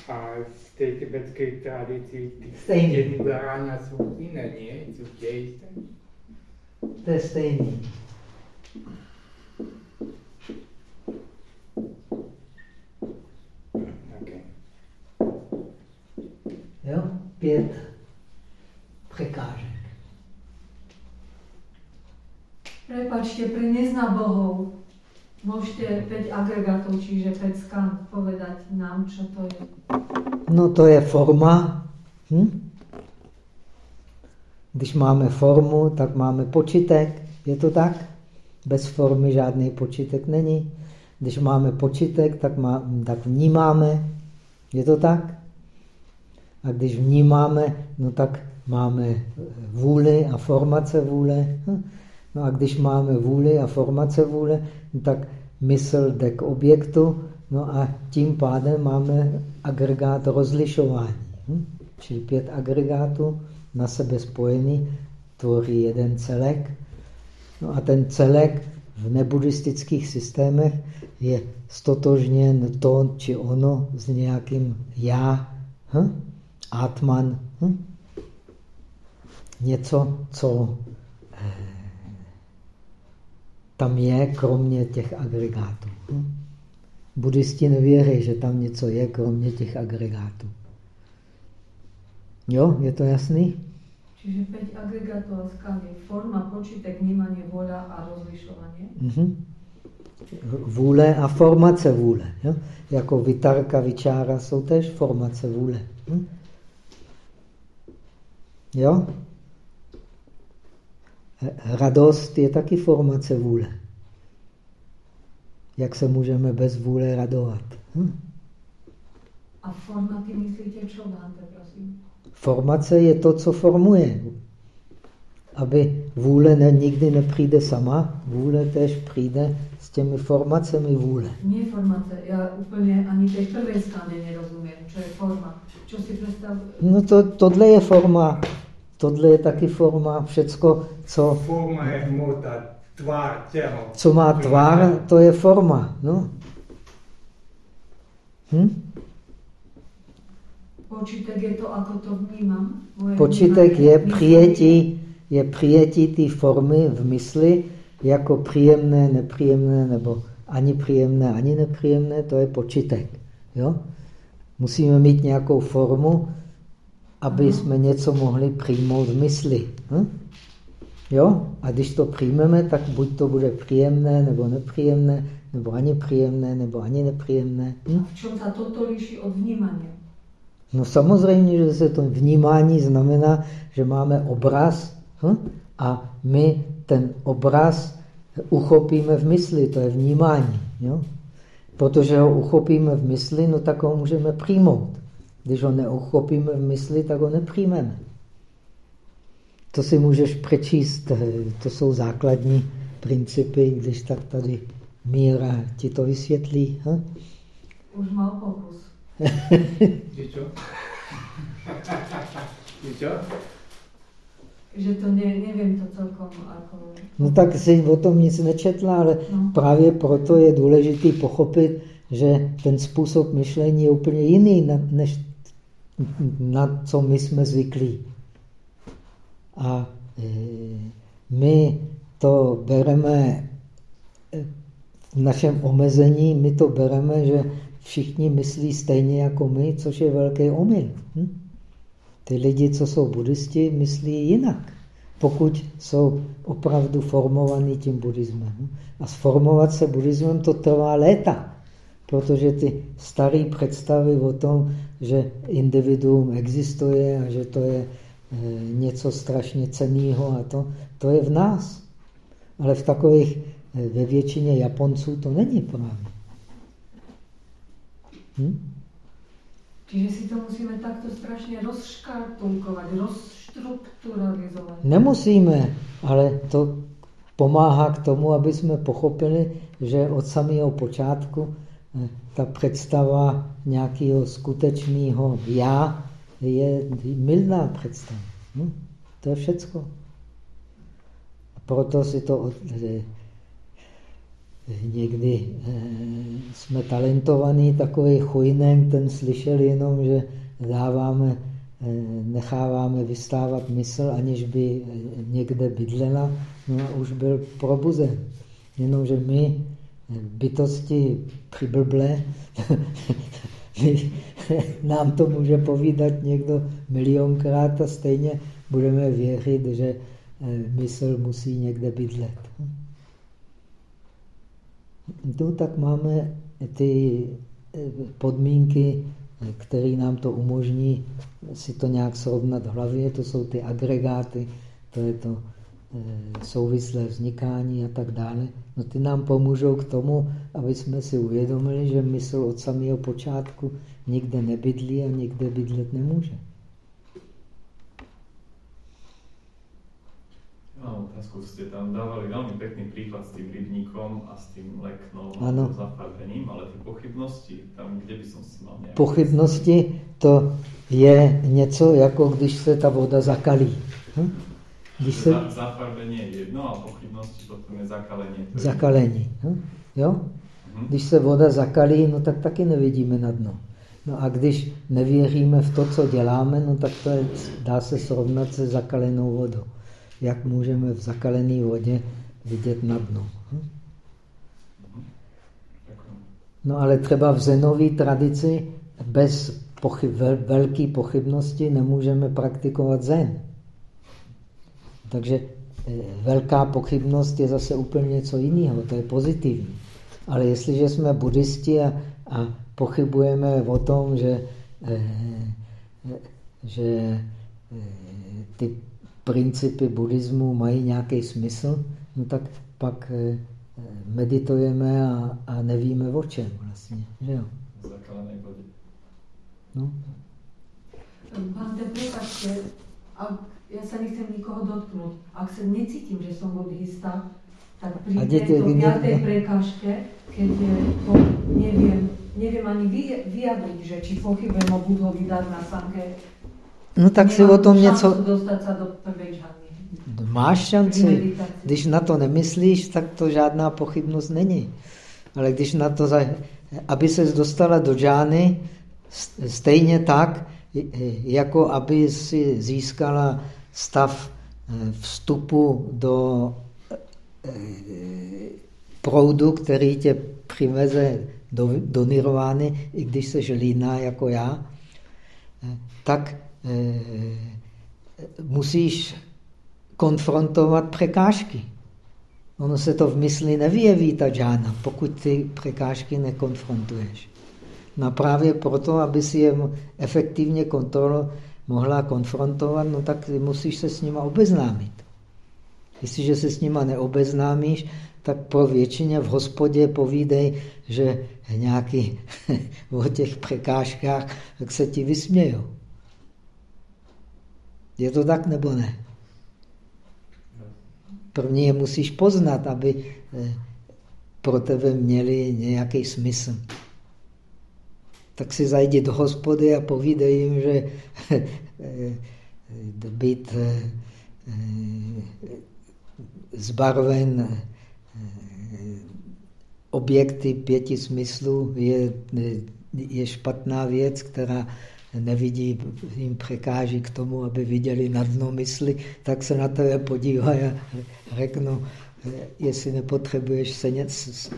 A té tibetské tradici jedny brána jsou jiné, ne? Jsou tějisté? To je stejný. Jo? Pět překážek. Prepačte, pre bohov, môžete 5 agregátov, čiže 5 skan povedať nám, čo to je? No to je forma. Hm? Když máme formu, tak máme počítek. Je to tak? Bez formy žádný počítek není. Když máme počítek, tak, má, tak vnímáme. Je to tak? A když vnímáme, no tak máme vůli a formace vůle. No a když máme vůli a formace vůle, no tak mysl jde k objektu, no a tím pádem máme agregát rozlišování. Čili pět agregátů na sebe spojený tvoří jeden celek. No a ten celek v nebuddhistických systémech je stotožněn to či ono s nějakým já, hm? Atman, hm? něco, co eh, tam je, kromě těch agregátů. Hm? Buddhisti nevěří, že tam něco je, kromě těch agregátů. Jo, je to jasný? Čiže 5 agregátů a skandy. Forma, počítek, vnímání, vůle a rozlišování. Mhm. Vůle a formace vůle. Jo? Jako vitarka, vyčára jsou tež formace vůle. Hm? Jo? Radost je taky formace vůle. Jak se můžeme bez vůle radovat? Hm? A formaty myslíte čo, Vante, prosím? Formace je to, co formuje. Aby vůle ne, nikdy nepřijde sama, vůle tež přijde s těmi formacemi vůle. Nie formace, já úplně ani té prvé skány nerozumím, co je forma. Co si představ... No to, tohle je forma. Tohle je taky forma, všecko, co... Forma je hmota, tvár, tělo. Co má tvár, to je forma. No. Hm? Počítek je to, ako to vnímám? Počítek je přijetí, je přijetí té formy v mysli jako příjemné, nepříjemné, nebo ani příjemné, ani nepříjemné, to je počítek. Jo? Musíme mít nějakou formu, aby jsme něco mohli přijmout v mysli. Hm? Jo? A když to přijmeme, tak buď to bude příjemné, nebo nepříjemné, nebo ani příjemné, nebo ani nepříjemné. Hm? A v čem se toto liší od vnímání? No samozřejmě, že se to vnímání znamená, že máme obraz hm? a my ten obraz uchopíme v mysli, to je vnímání. Jo? Protože ho uchopíme v mysli, no tak ho můžeme přijmout. Když ho neuchopíme v mysli, tak ho nepřijmeme. To si můžeš přečíst, to jsou základní principy, když tak tady Míra ti to vysvětlí. Hm? Už mal pokus. čo? čo? Že to ne, nevím to celkom. Jako... No tak si o tom nic nečetla, ale no. právě proto je důležité pochopit, že ten způsob myšlení je úplně jiný, než na co my jsme zvyklí. A e, my to bereme e, v našem omezení, my to bereme, že všichni myslí stejně jako my, což je velký omyl. Hm? Ty lidi, co jsou buddhisti, myslí jinak, pokud jsou opravdu formovaní tím buddhismem. Hm? A sformovat se buddhismem to trvá léta, protože ty staré představy o tom, že individuum existuje a že to je eh, něco strašně ceného a to, to je v nás. Ale v takových, eh, ve většině Japonců to není právě. Hm? Čiže si to musíme takto strašně rozškartulkovat, rozštrukturalizovat. Nemusíme, ale to pomáhá k tomu, aby jsme pochopili, že od samého počátku ta představa nějakého skutečného já je milná představa. Hm? To je všecko. Proto si to někdy eh, jsme talentovaní, takový chujnem, ten slyšel jenom, že dáváme, eh, necháváme vystávat mysl, aniž by eh, někde bydlela, no a už byl probuzen. Jenomže my, bytosti přiblblé, nám to může povídat někdo milionkrát a stejně budeme věřit, že mysl musí někde bydlet no, tak máme ty eh, podmínky, které nám to umožní si to nějak srovnat v hlavě. To jsou ty agregáty, to je to eh, souvislé vznikání a tak dále. No ty nám pomůžou k tomu, aby jsme si uvědomili, že mysl od samého počátku nikde nebydlí a nikde bydlet nemůže. Mám otázku, ste tam dávali veľmi pekný príklad s tým rybníkom a s tým leknom a zafarbením, ale ty pochybnosti, tam kde by som si mal nějaké... Pochybnosti to je něco, jako když se ta voda zakalí. Hm? Když se... Zafarbení je jedno a pochybnosti potom je zakalení. Zakalení. Hm? Jo? Mhm. Když se voda zakalí, no tak taky nevidíme na dno. No a když nevěříme v to, co děláme, no tak to je, dá se srovnat se zakalenou vodou jak můžeme v zakalené vodě vidět na dno. Hm? No ale třeba v zenové tradici bez pochyb, velké pochybnosti nemůžeme praktikovat zen. Takže eh, velká pochybnost je zase úplně něco jiného, to je pozitivní. Ale jestliže jsme buddhisti a, a pochybujeme o tom, že, eh, eh, že ty principy buddhismu mají nějaký smysl, no tak pak eh, meditujeme a, a nevíme o čem vlastně. Že jo? No. Pán prepačte, a ja sa nechcem nikoho dotknúť. Ak sa necítim, že som buddhista, tak pri tejto piatej prekážke, keď to neviem, neviem ani vyjadriť, že či pochybujem o Budhovi na Sanke, No tak si o tom něco... Dostat se do Máš šanci. Když na to nemyslíš, tak to žádná pochybnost není. Ale když na to, aby se dostala do džány, stejně tak, jako aby si získala stav eh, vstupu do eh, proudu, který tě přiveze do, do nirvány, i když se líná jako já, eh, tak musíš konfrontovat překážky. Ono se to v mysli nevyjeví, ta džána, pokud ty překážky nekonfrontuješ. No právě proto, aby si je efektivně kontrolo mohla konfrontovat, no tak musíš se s nima obeznámit. Jestliže se s nima neobeznámíš, tak pro většině v hospodě povídej, že nějaký o těch překážkách, tak se ti vysmějou. Je to tak nebo ne? První je musíš poznat, aby eh, pro tebe měli nějaký smysl. Tak si zajdi do hospody a povídej jim, že eh, být eh, zbarven objekty pěti smyslů je, je špatná věc, která nevidí, jim překáží k tomu, aby viděli na dno mysli, tak se na tebe podívají a řeknu, jestli nepotřebuješ seněc,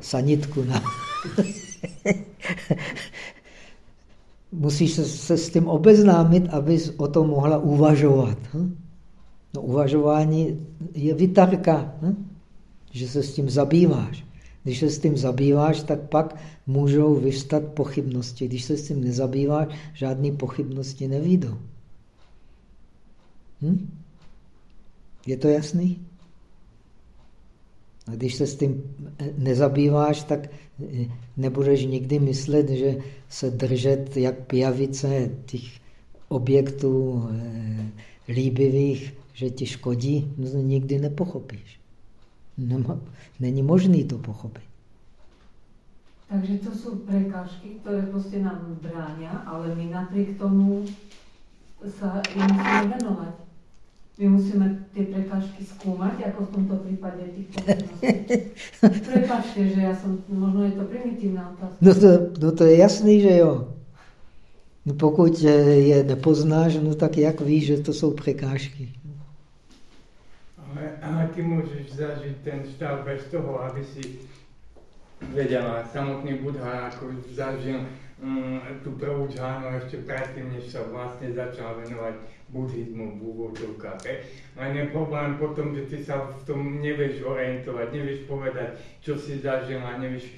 sanitku na... Musíš se, se s tím obeznámit, abys o tom mohla uvažovat. Hm? No, uvažování je vytarka, hm? že se s tím zabýváš. Když se s tím zabýváš, tak pak můžou vystat pochybnosti. Když se s tím nezabýváš, žádné pochybnosti nevídou. Hm? Je to jasný? A když se s tím nezabýváš, tak nebudeš nikdy myslet, že se držet jak pijavice těch objektů eh, líbivých, že ti škodí, no nikdy nepochopíš. Není možný to pochopit. Takže to jsou prekážky, které prostě nám brání, ale my napriek tomu se jim musíme věnovat. My musíme ty prekážky zkoumat, jako v tomto případě těch Prepačte, že já jsem, možno je to primitivná otázka. No to, no to je jasný, že jo. No pokud je nepoznáš, no tak jak víš, že to jsou překážky? Ale, ale ty můžeš zažít ten stav bez toho, aby si věděla. Samotný Buddha jako zažil mm, tu prvú džánu ještě předtím, než se vlastně začal věnovat buddhismu v úvodzovkách. Ale je problém potom, že ty se v tom nevíš orientovat, nevíš povedať, čo si zažila, nevíš,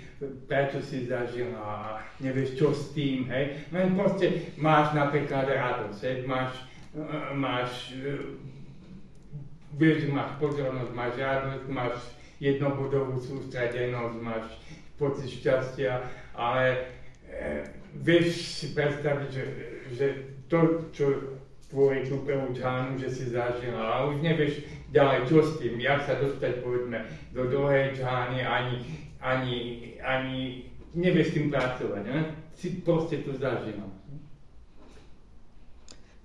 prečo si zažila a nevíš, čo s tým, hej. Len prostě máš například radost, hej, máš, máš vieš, máš pozornosť, máš radosť, máš jednobodovú sústredenosť, máš pocit šťastia, ale e, vieš si predstaviť, že, že to, čo tvorí tú prvú džánu, že si zažil, a už nevieš ďalej, čo s tým, jak sa dostať, povedzme, do druhej džány, ani, ani, ani nevieš s tým pracovať, ne? si prostě to zažil.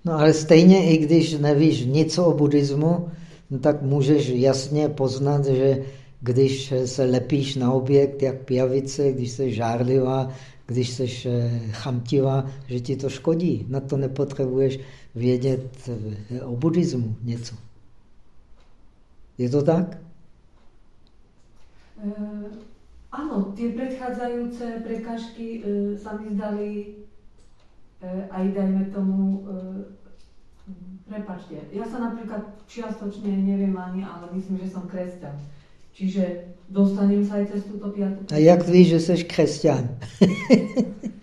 No ale stejně, i když nevíš nic o buddhismu, no tak můžeš jasně poznat, že když se lepíš na objekt, jak pijavice, když jsi žárlivá, když jsi eh, chamtivá, že ti to škodí. Na to nepotřebuješ vědět o buddhismu něco. Je to tak? Uh, ano, ty předcházející prekážky uh, se mi zdali uh, aj dajme tomu uh, Prepačte, ja sa napríklad čiastočne neviem ani, ale myslím, že som kresťan. Čiže dostanem sa aj cez túto piatu. A jak víš, že jsi křesťan?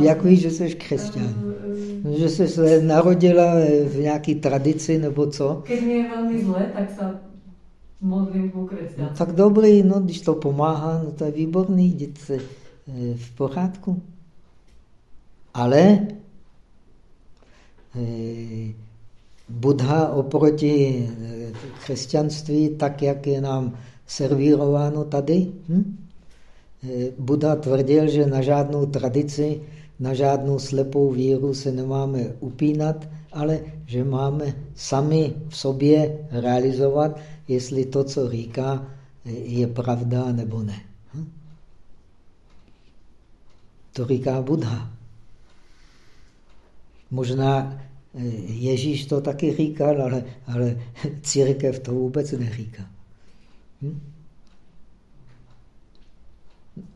jak víš, že jsi křesťan? Uh, uh, že jsi se narodila v nějaké tradici nebo co? Keď mi je velmi zle, tak se modlím ku křesťanu. No, tak dobrý, no, když to pomáhá, no to je výborný, jděte v pořádku. Ale Eh, Buddha oproti eh, křesťanství, tak jak je nám servírováno tady, hm? Eh, Buddha tvrdil, že na žádnou tradici, na žádnou slepou víru se nemáme upínat, ale že máme sami v sobě realizovat, jestli to, co říká, je pravda nebo ne. Hm? To říká Buddha. Možná eh, Ježíš to taky říkal, ale, ale církev to vůbec neříká. Hm?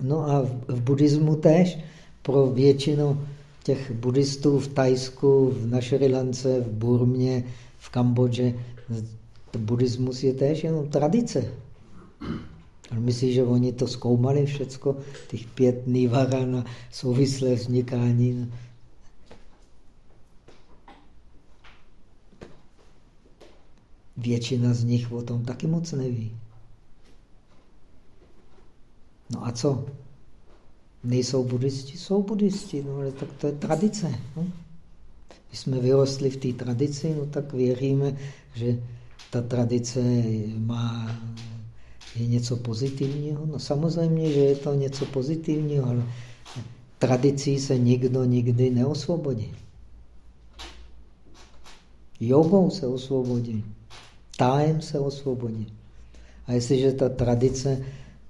No a v, v buddhismu tež pro většinu těch buddhistů v Tajsku, v Našrilance, v Burmě, v Kambodži. Buddhismus je též jenom tradice. Ale myslíš, že oni to zkoumali všecko, těch pět nivaran souvislé vznikání. Většina z nich o tom taky moc neví. No a co? Nejsou buddhisti? Jsou buddhisti, no ale tak to je tradice. No? Když jsme vyrostli v té tradici, no tak věříme, že ta tradice má, je něco pozitivního. No samozřejmě, že je to něco pozitivního, ale tradicí se nikdo nikdy neosvobodí. Jogou se osvobodí, tájem se osvobodí. A jestliže ta tradice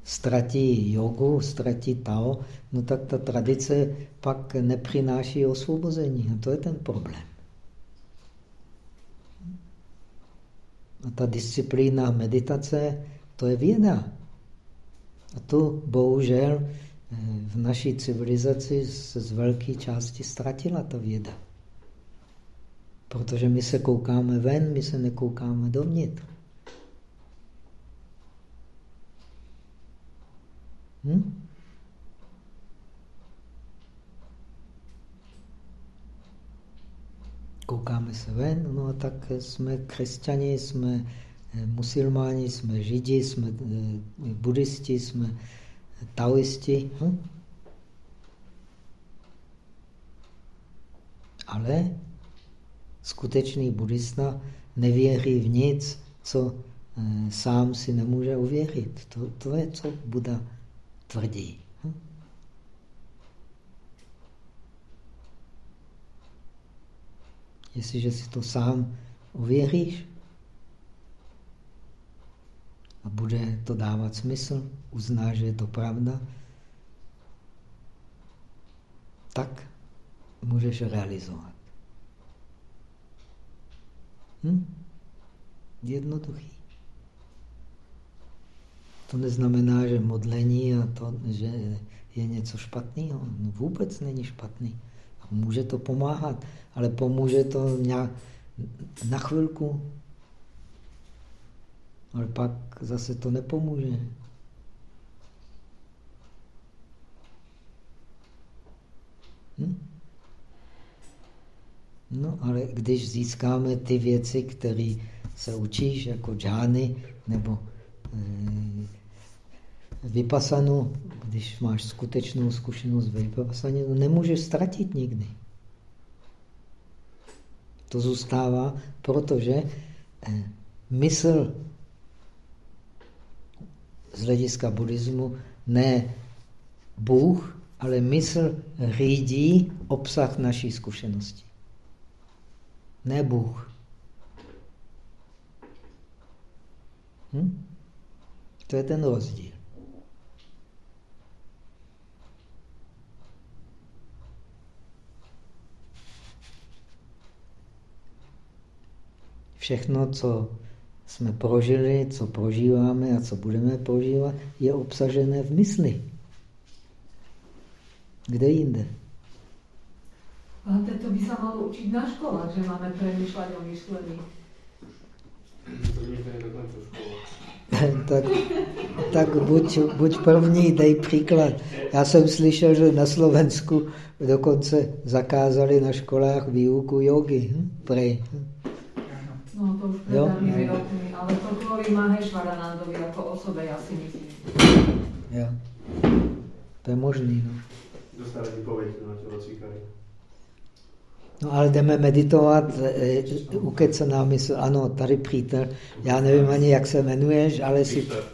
ztratí jogu, ztratí Tao, no tak ta tradice pak nepřináší osvobození. A to je ten problém. A ta disciplína meditace, to je věda. A tu bohužel eh, v naší civilizaci z velké části ztratila ta věda. Protože my se koukáme ven, my se nekoukáme dovnitř. Hm? Koukáme se ven, no a tak jsme křesťani, jsme eh, musilmáni, jsme židi, jsme eh, buddhisti, jsme taoisti. Hm? Ale skutečný buddhista nevěří v nic, co eh, sám si nemůže uvěřit. To, to je, co Buda tvrdí. Hm? Jestliže si to sám uvěříš a bude to dávat smysl, uznáš, že je to pravda, tak můžeš realizovat. Hm? Jednoduchý. To neznamená, že modlení a to, že je něco špatného. No vůbec není špatný. A může to pomáhat, ale pomůže to nějak na chvilku. Ale pak zase to nepomůže. Hm? No, ale když získáme ty věci, které se učíš, jako džány, nebo e, vypasanu, když máš skutečnou zkušenost vypasaně, no nemůžeš ztratit nikdy. To zůstává, protože eh, mysl z hlediska buddhismu ne Bůh, ale mysl řídí obsah naší zkušenosti. Ne Bůh. Hm? To je ten rozdíl. Všechno, co jsme prožili, co prožíváme a co budeme prožívat, je obsažené v mysli. Kde jinde? Ale to by se malo učit na školách, že máme přemýšlet o myšlení. tak, tak buď, buď první, dej příklad. Já jsem slyšel, že na Slovensku dokonce zakázali na školách výuku jogy. Hm? Prej. No to už pred dávnymi rokmi, ale to kvôli Mahešvaranandovi ako osobe, ja si myslím. Jo. To je možný, no. Dostali výpověď na tělocvíkary. No ale jdeme meditovat, e, ukecená mysl, ano, tady přítel, já nevím ani, jak se jmenuješ, ale si... Viktor.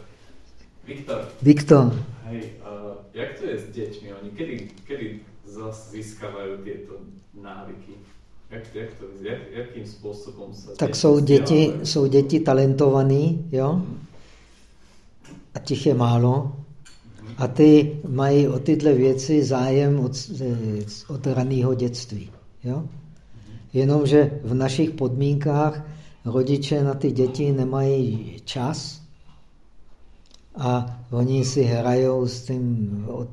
Viktor. Viktor. Hej, uh, jak to je s děťmi? Oni kedy, kedy zase získávají tyto návyky? Jak, jak to, jak, jakým způsobem se Tak jsou děti, jsou děti talentovaný, jo? A těch je málo. A ty mají o tyhle věci zájem od, od raného dětství. Jo? Jenomže v našich podmínkách rodiče na ty děti nemají čas a oni si hrajou s tím od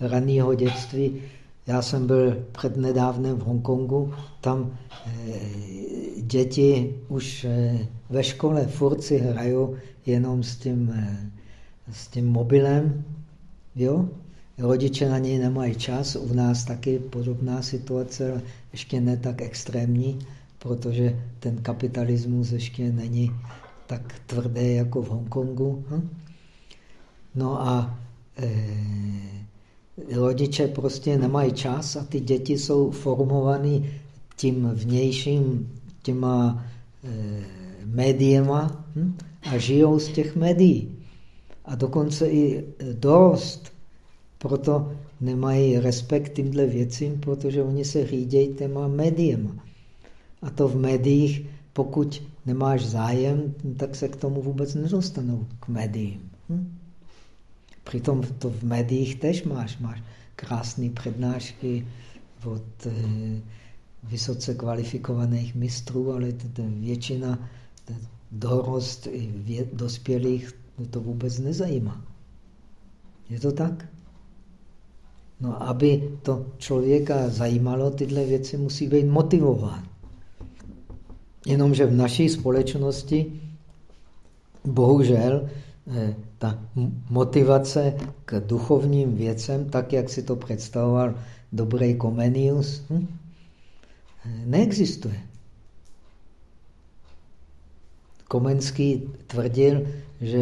raného dětství Já jsem byl před nedávnem v Hongkongu, tam e, děti už e, ve škole furt si hrajou jenom s tím, e, s tím mobilem, jo? Rodiče na něj nemají čas, u nás taky podobná situace, ještě ne tak extrémní, protože ten kapitalismus ještě není tak tvrdý jako v Hongkongu. Hm? No a e, rodiče prostě nemají čas a ty děti jsou formované tím vnějším, těma e, médiema hm? a žijou z těch médií. A dokonce i dorost proto nemají respekt tímhle věcím, protože oni se řídějí těma médiema. A to v médiích, pokud nemáš zájem, tak se k tomu vůbec nedostanou, k médiím. Hm? Přitom to v médiích tež máš. Máš krásné přednášky od eh, vysoce kvalifikovaných mistrů, ale většina dorost i dospělých to vůbec nezajímá. Je to tak? No, aby to člověka zajímalo, tyhle věci musí být motivován. Jenomže v naší společnosti bohužel eh, ta motivace k duchovním věcem, tak jak si to představoval dobrý Komenius, hm, neexistuje. Komenský tvrdil, že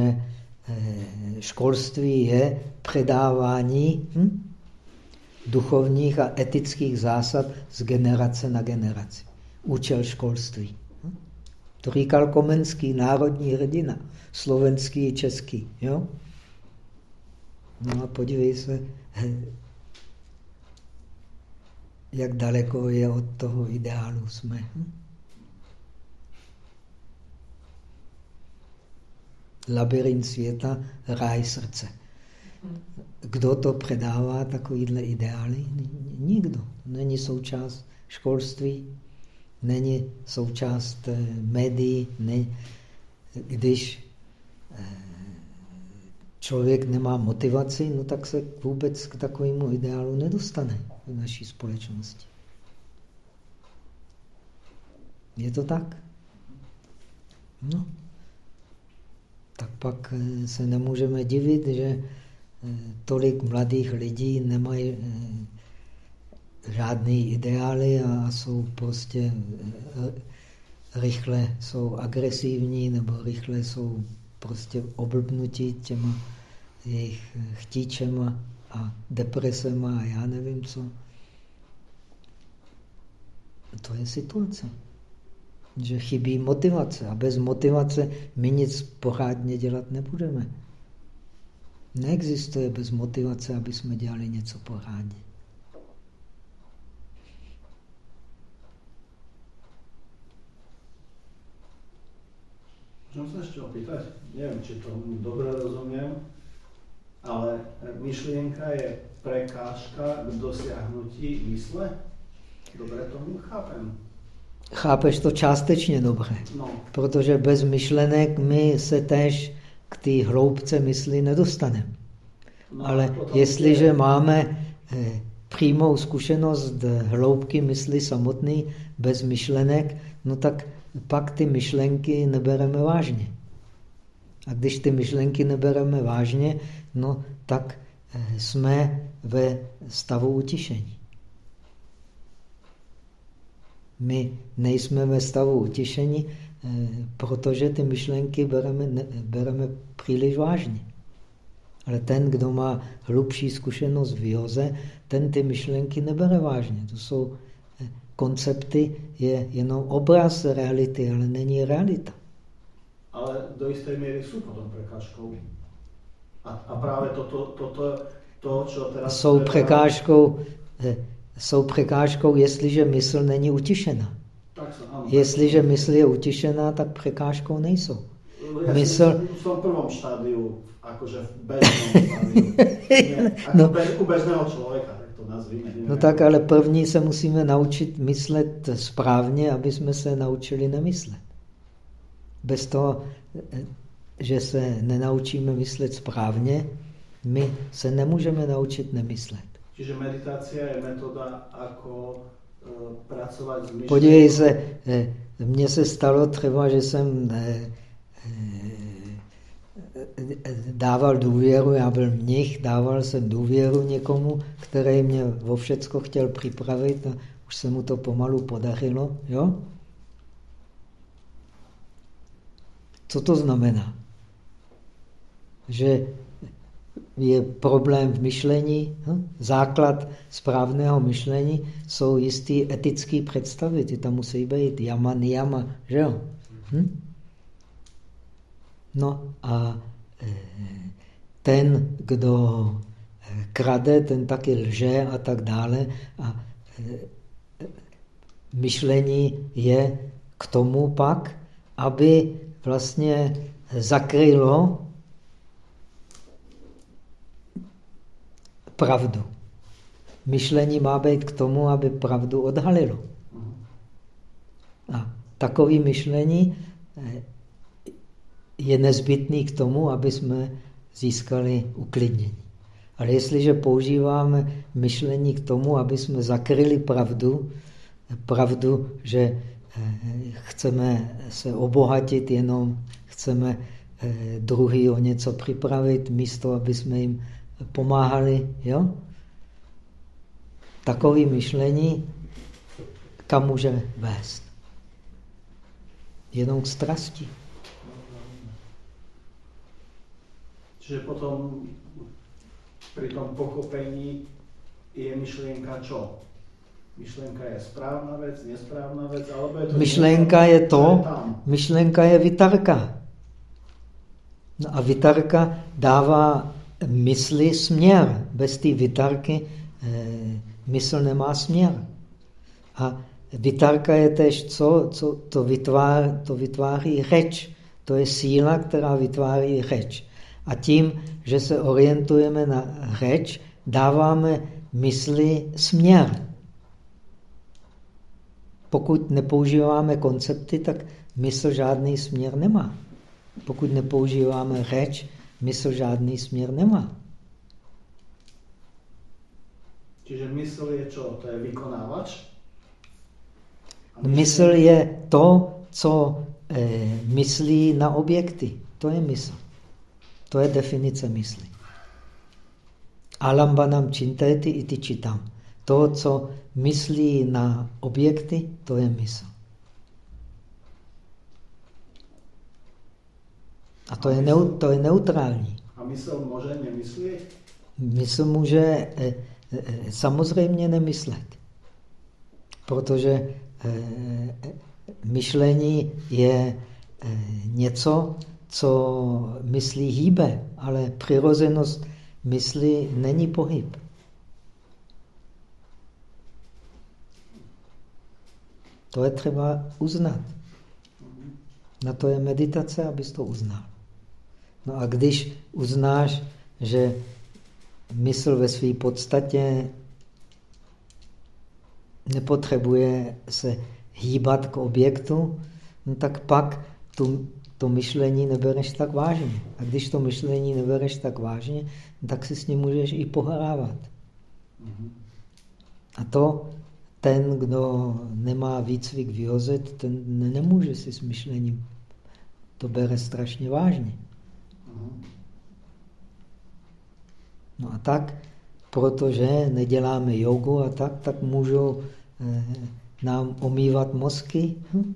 eh, školství je předávání hm, duchovních a etických zásad z generace na generaci. Účel školství. To říkal Komenský, národní hrdina, slovenský i český. Jo? No a podívej se, jak daleko je od toho ideálu jsme. Labirint světa, ráj srdce. Kdo to předává, takovýhle ideály? Nikdo. Není součást školství, není součást eh, médií. Ne, když eh, člověk nemá motivaci, no tak se vůbec k takovému ideálu nedostane v naší společnosti. Je to tak? No. Tak pak eh, se nemůžeme divit, že tolik mladých lidí nemají žádný ideály a jsou prostě eh, rychle jsou agresivní nebo rychle jsou prostě oblbnutí těma jejich chtíčema a depresema a já nevím co. To je situace. Že chybí motivace a bez motivace my nic pořádně dělat nebudeme. Neexistuje bez motivace, aby jsme dělali něco pořádně. Můžem se ještě opýtať? Nevím, či to dobře rozumím, ale myšlienka je prekážka k dosiahnutí mysle? Dobře tomu chápem. Chápeš to částečně dobře. No. Protože bez myšlenek my se tež k té hloubce mysli nedostaneme. No, Ale jestliže máme eh, přímou zkušenost hloubky mysli samotný, bez myšlenek, no tak pak ty myšlenky nebereme vážně. A když ty myšlenky nebereme vážně, no tak eh, jsme ve stavu utišení. My nejsme ve stavu utišení, Eh, protože ty myšlenky bereme, bereme příliš vážně. Ale ten, kdo má hlubší zkušenost v józe, ten ty myšlenky nebere vážně. To jsou eh, koncepty, je jenom obraz reality, ale není realita. Ale do jisté míry jsou potom překážkou. A, a právě toto, to, to, to, čo teraz... Jsou překážkou, eh, jsou překážkou, jestliže mysl není utišena. Jestliže mysl je utišená, tak překážkou nejsou. Ja mysl... v tom prvom štádiu, akože v bežnom štádiu. no. bez, u bežného člověka, tak. No tak, ale první se musíme naučit myslet správně, aby jsme se naučili nemyslet. Bez toho, že se nenaučíme myslet správně, my se nemůžeme naučit nemyslet. Čiže meditácia je metoda, ako uh, pracovat s myšlenkou. Podívej se, eh, mně se stalo třeba, že jsem eh, dával důvěru, já byl mnich, dával jsem důvěru někomu, který mě vo všecko chtěl připravit a už se mu to pomalu podařilo. Jo? Co to znamená? Že je problém v myšlení, hm? základ správného myšlení jsou jistý etické představy, ty tam musí být, yama, niyama, že jo? Hm? No a ten, kdo e, krade, ten taky lže a tak dále. A e, myšlení je k tomu pak, aby vlastně zakrylo pravdu. Myšlení má být k tomu, aby pravdu odhalilo. A takové myšlení eh, je nezbytný k tomu, aby jsme získali uklidnění. Ale jestliže používáme myšlení k tomu, aby jsme zakryli pravdu, pravdu, že eh, chceme se obohatit jenom, chceme eh, druhý o něco připravit, místo, aby jsme jim pomáhali. Jo? Takové myšlení kam může vést? Jenom k strasti. Čiže potom pri tom pochopení je myšlienka čo? Myšlenka je správná věc, nesprávná věc, alebo je to... Myšlenka je to, myšlenka je vitarka. No a vitarka dává mysli směr. Bez té vitarky eh, mysl nemá směr. A vitarka je tež co? co to, vytváří, to vytváří řeč. To je síla, která vytváří řeč. A tím, že se orientujeme na řeč, dáváme mysli směr. Pokud nepoužíváme koncepty, tak mysl žádný směr nemá. Pokud nepoužíváme řeč, mysl žádný směr nemá. Čiže mysl je čo? To je vykonávač? Mysl je to, co e, myslí na objekty. To je mysl. To je definice mysli. Alambanam činteti iti čitam. To, co myslí na objekty, to je mysl. A to, a je, mysl, neu, to je neutrální. A mysl může nemyslet? Mysl může e, e, samozřejmě nemyslet. Protože e, myšlení je něco, co myslí hýbe, ale přirozenost mysli není pohyb. To je třeba uznat. Na to je meditace, abys to uznal. No a když uznáš, že mysl ve své podstatě nepotřebuje se hýbat k objektu, no tak pak tu to myšlení nebereš tak vážně. A když to myšlení nebereš tak vážně, tak si s ním můžeš i pohrávat. A to ten, kdo nemá výcvik vyhozet, ten nemůže si s myšlením. To bere strašně vážně. No a tak, protože neděláme jogu a tak, tak můžou eh, nám omývat mozky. Hm?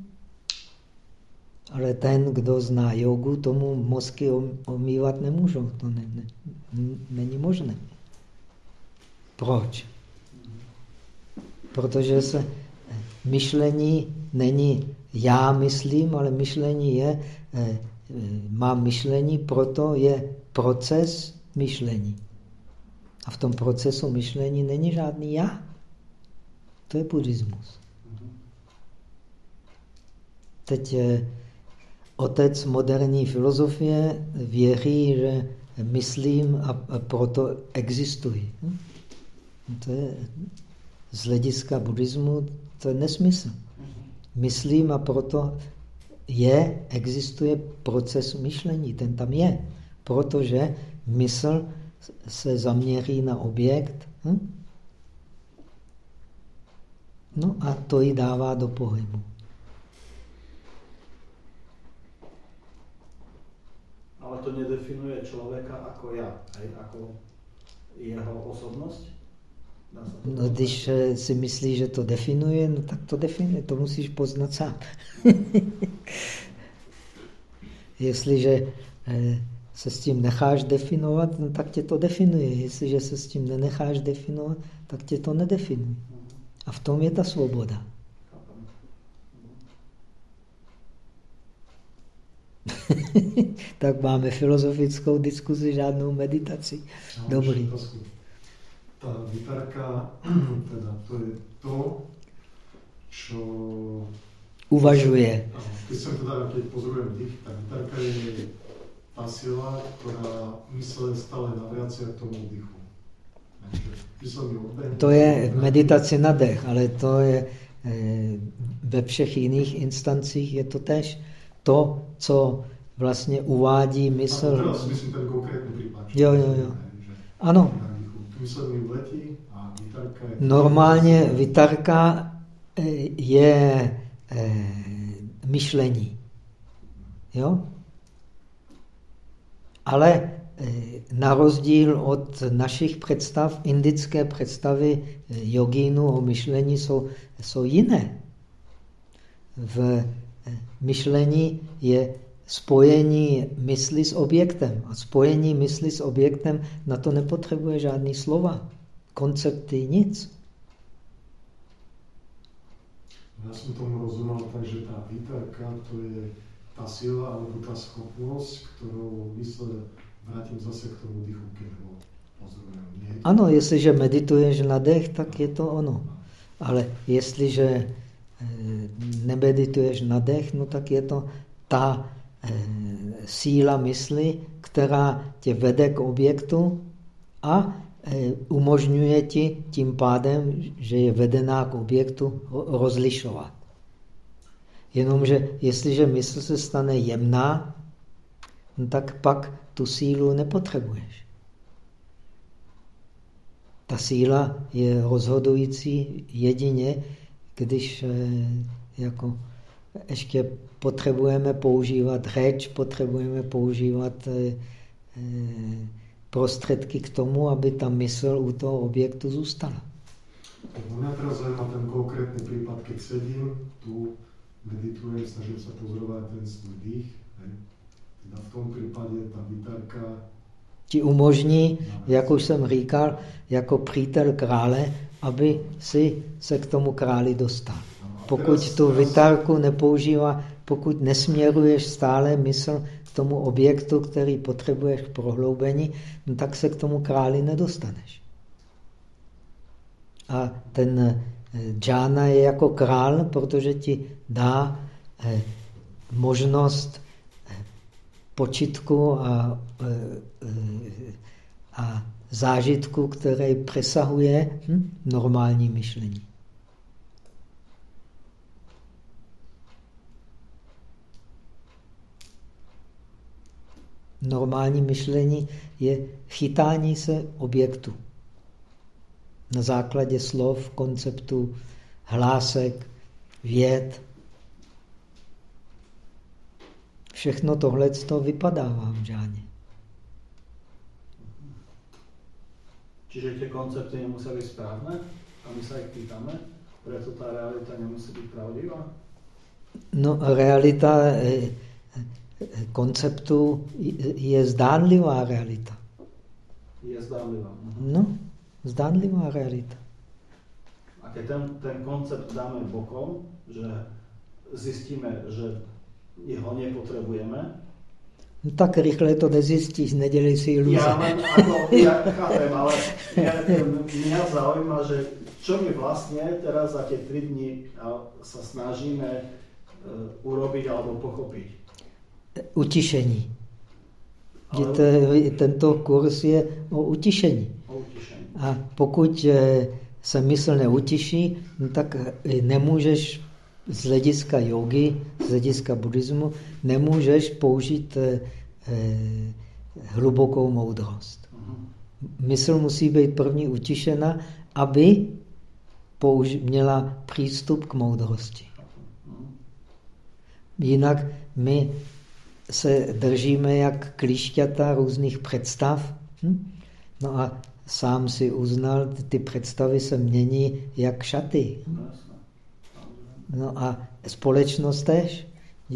Ale ten, kdo zná jogu, tomu mozky omývat nemůžou. To ne, ne, není možné. Proč? Protože se myšlení není já myslím, ale myšlení je, eh, má myšlení, proto je proces myšlení. A v tom procesu myšlení není žádný já. To je buddhismus. Teď eh, otec moderní filozofie věří, že myslím a proto existuji. To je z hlediska buddhismu to je nesmysl. Myslím a proto je, existuje proces myšlení, ten tam je. Protože mysl se zaměří na objekt hm? No a to ji dává do pohybu. Ale to nedefinuje člověka jako já, jako jeho osobnost? No, když eh, si myslí, že to definuje, no tak to definuje, to musíš poznat sám. Jestliže eh, se s tím necháš definovat, no tak tě to definuje. Jestliže se s tím nenecháš definovat, tak tě to nedefinuje. A v tom je ta svoboda. tak máme filozofickou diskuzi, žádnou meditaci. Dobrý. Ta vytárka, teda to je to, čo... Uvažuje. Keď som teda, keď pozorujem dých, tak vytárka je tá sila, ktorá mysle stále navracia k tomu dýchu. To je v meditaci na dech, ale to je eh, ve všech jiných instancích je to tež to, co vlastně uvádí mysl. A teraz myslím ten konkrétní případ. Jo, jo, jo. Ano. Mysl mi letí a vytarka je... Normálně vytarka eh, je eh, myšlení. Jo? Ale eh, na rozdíl od našich představ, indické představy jogínu o myšlení jsou, jsou jiné. V myšlení je spojení mysli s objektem. A spojení mysli s objektem na to nepotřebuje žádný slova, koncepty, nic. Já jsem tomu rozuměl tak, že ta výtarka to je ta síla alebo ta schopnost, kterou mysl vrátím zase k tomu dýchu, keď ho pozorujem. Ano, jestliže medituješ na dech, tak je to ono. Ale jestliže nemedituješ na dech, no tak je to ta eh, síla mysli, která tě vede k objektu a eh, umožňuje ti tím pádem, že je vedená k objektu, rozlišovat. Jenomže jestliže mysl se stane jemná, no tak pak tu sílu nepotřebuješ. Ta síla je rozhodující jedině, když eh, jako ještě potřebujeme používat řeč, potřebujeme používat eh, eh, prostředky k tomu, aby ta mysl u toho objektu zůstala. Teraz zaujíma ten konkrétny prípad, keď sedím tu, meditujem, snažím sa pozorovať ten svůj dých. V tom případě ta vytárka ti umožní, jak už jsem říkal, jako přítel krále, aby si se k tomu králi dostal. Pokud tu vytárku nepoužívá, pokud nesměruješ stále mysl k tomu objektu, který potřebuješ k prohloubení, no tak se k tomu králi nedostaneš. A ten eh, džána je jako král, protože ti dá eh, možnost eh, počitku a, a zážitku, který přesahuje hm, normální myšlení. Normální myšlení je chytání se objektu. Na základě slov, konceptu, hlásek, věd. Všechno tohle to vypadává v žádně. Čiže tie koncepty nemusia byť správne a my sa ich pýtame, preto tá realita nemusí byť pravdivá? No, realita eh, eh, konceptu je zdánlivá realita. Je zdánlivá. No, zdánlivá realita. A keď ten, ten koncept dáme bokom, že zistíme, že jeho nepotrebujeme, tak rychle to nezjistíš, nedělej si iluze. Ja len ako, ja chápem, ale mňa, mňa zaujíma, že čo my vlastne teraz za tie tri dni sa snažíme uh, urobiť alebo pochopiť. Utišení. Ale... To, tento kurz je o utišení. O utišení. A pokud eh, se mysl neutiší, no tak eh, nemůžeš z hlediska jogy, z hlediska buddhismu, nemůžeš použít eh, eh, hlubokou moudrost. Mysl musí být první utišena, aby měla přístup k moudrosti. Jinak my se držíme jak klišťata různých představ. Hm? No a sám si uznal, ty představy se mění jak šaty. No a společnost tež.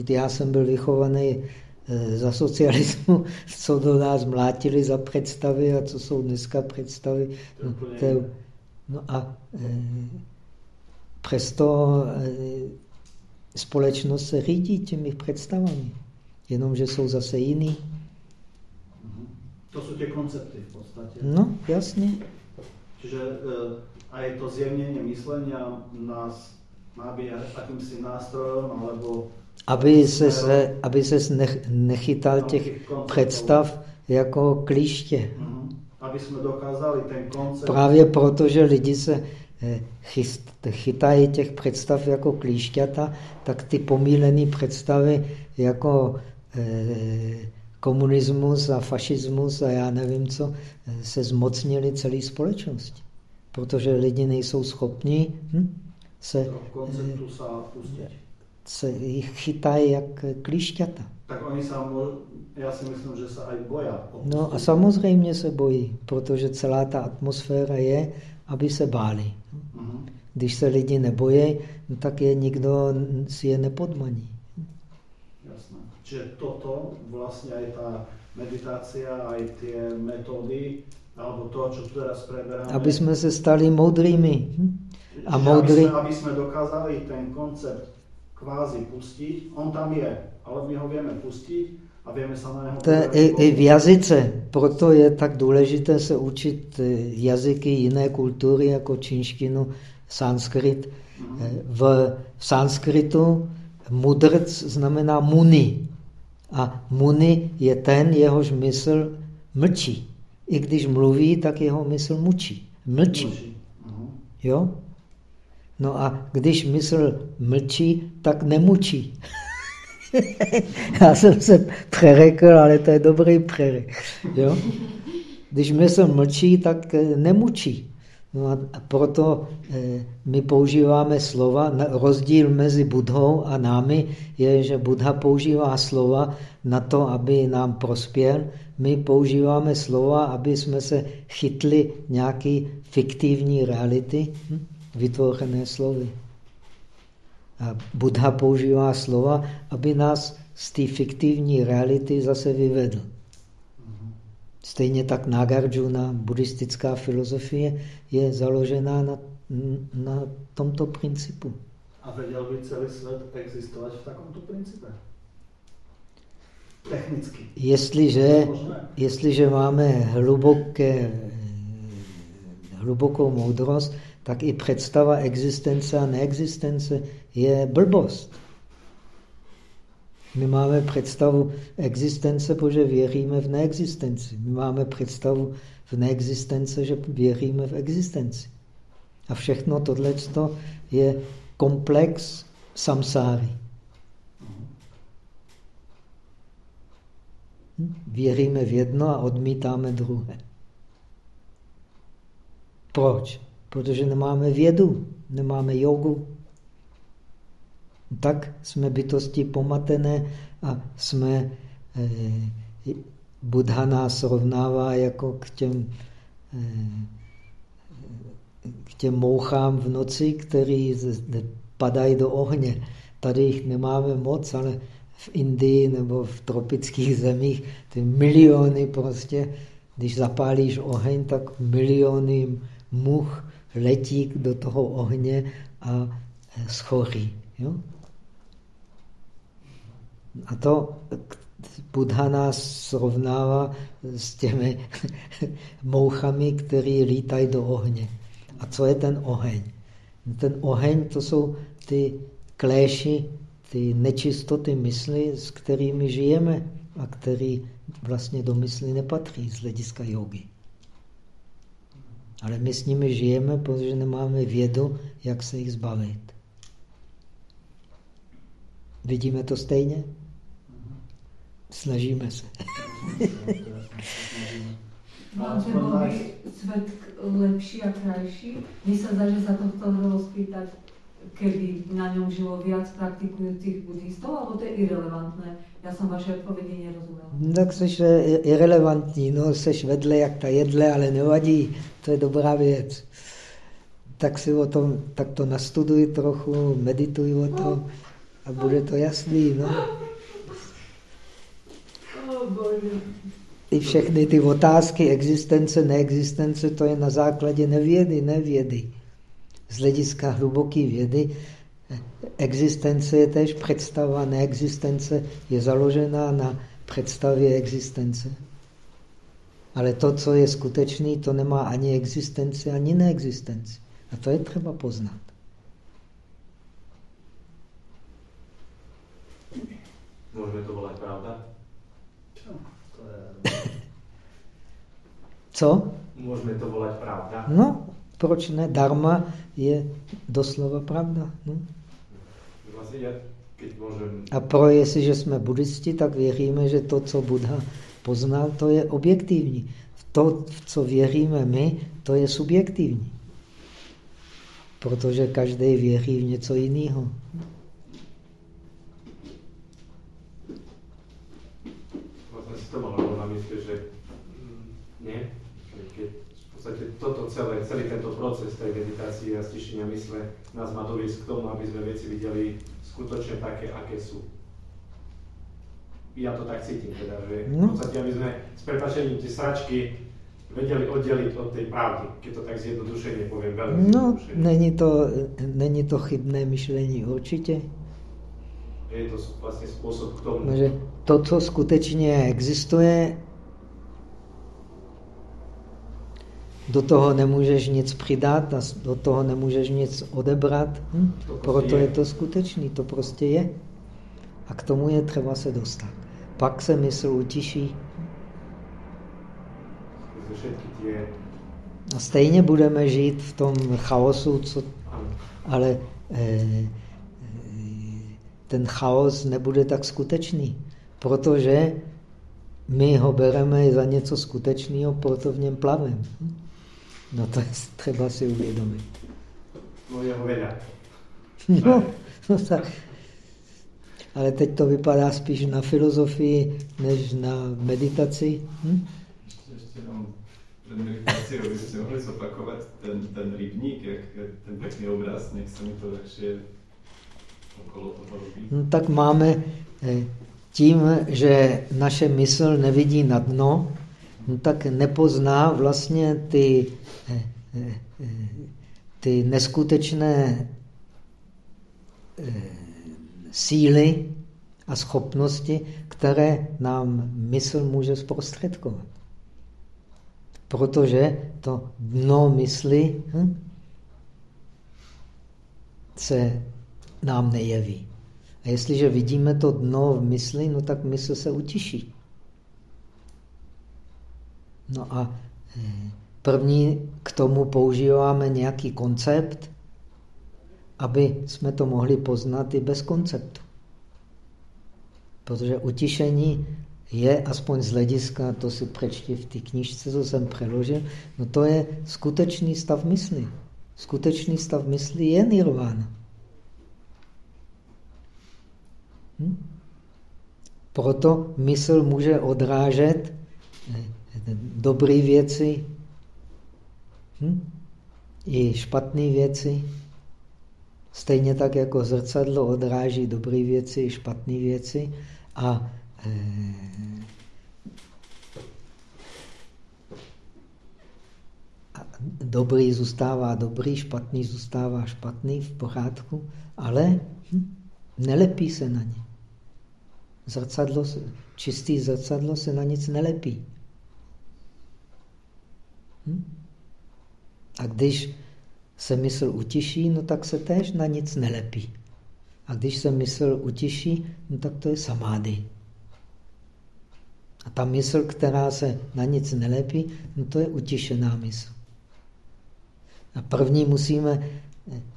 Já jsem byl vychovaný eh, za socialismu, co do nás mlátili za představy a co jsou dneska představy. No, to je, no a e, přesto e, společnost se řídí těmi představami, jenomže jsou zase jiný. To jsou ty koncepty v podstatě. No, jasně. Čiže a je to zjemnění myslení nás má být jakýmsi nástrojem, alebo... Aby se, se, aby se nech, nechytal těch představ jako klíště. Mhm. Aby jsme dokázali ten koncept... Právě proto, že lidi se eh, chyst, chytají těch představ jako klíšťata, tak ty pomílené představy jako eh, komunismus a fašismus a já nevím co, eh, se zmocnili celé společnosti. Protože lidi nejsou schopni hm, se, se jich chytají jak klíšťata. Tak oni se, já si myslím, že se aj boja. No a samozřejmě se bojí, protože celá ta atmosféra je, aby se báli. Mhm. Když se lidi nebojí, no tak je nikdo si je nepodmaní. Jasné. Čiže toto vlastně je ta meditácia, aj ty metody, alebo to, tu teraz preberáme. Aby jsme se stali moudrými. Hm? A moudrý... Aby jsme, aby jsme dokázali ten koncept kvázi pustit, on tam je, ale my ho víme pustit a víme se na něho... To je i, i v jazyce, proto je tak důležité se učit eh, jazyky jiné kultury, jako čínštinu, sanskrit. Mm -hmm. v, v sanskritu mudrc znamená muni. A muni je ten, jehož mysl mlčí. I když mluví, tak jeho mysl mučí. Mlčí. mlčí. Mhm. Jo? No a když mysl mlčí, tak nemučí. Já jsem se přerekl, ale to je dobrý přerek. Jo? Když mysl mlčí, tak eh, nemučí. No a proto eh, my používáme slova. Rozdíl mezi Budhou a námi je, že Budha používá slova na to, aby nám prospěl. My používáme slova, aby jsme se chytli nějaký fiktivní reality. Hm? Vytvořené slovy. A Buddha používá slova, aby nás z té fiktivní reality zase vyvedl. Stejně tak Nagarjuna, buddhistická filozofie, je založená na, na tomto principu. A věděl by celý svět existovat v takomto principe? Technicky. Jestliže, jestliže máme hluboké, hlubokou moudrost, tak i představa existence a neexistence je blbost. My máme představu existence, protože věříme v neexistenci. My máme představu v neexistence, že věříme v existenci. A všechno tohle je komplex samsáry. Věříme v jedno a odmítáme druhé. Proč? Protože nemáme vědu, nemáme jogu. Tak jsme bytosti pomatené a jsme, eh, Buddha nás srovnává jako k těm, eh, k těm mouchám v noci, který padají do ohně. Tady jich nemáme moc, ale v Indii nebo v tropických zemích ty miliony prostě, když zapálíš oheň, tak miliony much letí do toho ohně a schoří. Jo? A to Buddha nás srovnává s těmi mouchami, které lítají do ohně. A co je ten oheň? Ten oheň to jsou ty kléši, ty nečistoty mysli, s kterými žijeme a který vlastně do mysli nepatří z hlediska jogy. Ale my s nimi žijeme, protože nemáme vědu, jak se jich zbavit. Vidíme to stejně? Snažíme se. Máte boli svet lepší a krajší? Mně se zdá, že se to spýtať, keby na něm žilo viac praktikujících buddhistů, alebo to je irrelevantné? Já jsem vaše odpovědi nerozuměla. Tak jsi irrelevantní, no, jsi vedle jak ta jedle, ale nevadí, to je dobrá věc. Tak si o tom, tak to nastuduj trochu, medituj o tom a bude to jasný, no. I všechny ty otázky existence, neexistence, to je na základě nevědy, nevědy. Z hlediska hluboké vědy existence je též představa, neexistence je založená na představě existence. Ale to, co je skutečný, to nemá ani existenci, ani neexistenci. A to je třeba poznat. Můžeme to volat pravda? Co? Můžeme to volat pravda? No, proč ne? Dharma je doslova pravda. No. A pro jestliže jsme buddhisti, tak věříme, že to, co Buddha poznal, to je objektivní. To, v co věříme my, to je subjektivní. Protože každý věří v něco jiného. Vlastně si to mám na mysli, že nie? Keď v podstate toto celé, celý tento proces tej meditácie a stišenia mysle nás má doviesť k tomu, aby sme veci videli skutočne také, aké sú. Ja to tak cítim, teda, že v no. podstate, aby sme s prepačením tie sračky vedeli oddeliť od tej pravdy, keď to tak zjednodušene poviem veľmi No, není to, není to chybné myšlení, určitě. Je to vlastně způsob k tomu. Že to, co skutečně existuje, do toho nemůžeš nic přidat a do toho nemůžeš nic odebrat. Hm? To prostě Proto je. je to skutečný, to prostě je. A k tomu je třeba se dostat. Pak se mysl utiší. A stejně budeme žít v tom chaosu, co, ale eh, ten chaos nebude tak skutečný, protože my ho bereme za něco skutečného, proto v něm plaveme. No to je třeba si uvědomit. No jeho věda. No, no tak. Ale teď to vypadá spíš na filozofii, než na meditaci. Hm? Ještě jenom před meditací, byste mohli zopakovat ten, ten rybník, jak ten pěkný obraz, nech se mi to takže okolo toho No tak máme eh, tím, že naše mysl nevidí na dno, no tak nepozná vlastně ty, eh, eh, ty neskutečné síly a schopnosti, které nám mysl může zprostředkovat. Protože to dno mysli hm, se nám nejeví. A jestliže vidíme to dno v mysli, no tak mysl se utiší. No a eh, první k tomu používáme nějaký koncept, aby jsme to mohli poznat i bez konceptu. Protože utišení je, aspoň z hlediska, to si přečti v té knižce, co jsem přeložil, no to je skutečný stav mysli. Skutečný stav mysli je nirvana. Hm? Proto mysl může odrážet eh, dobré věci hm? i špatné věci. Stejně tak jako zrcadlo odráží dobré věci i špatné věci a eh, dobrý zůstává dobrý, špatný zůstává špatný, v pořádku, ale hm, nelepí se na ně. Zrcadlo, čistý zrcadlo se na nic nelepí. Hm? A když se mysl utiší, no tak se též na nic nelepí. A když se mysl utiší, no tak to je samády. A ta mysl, která se na nic nelepí, no to je utišená mysl. A první musíme,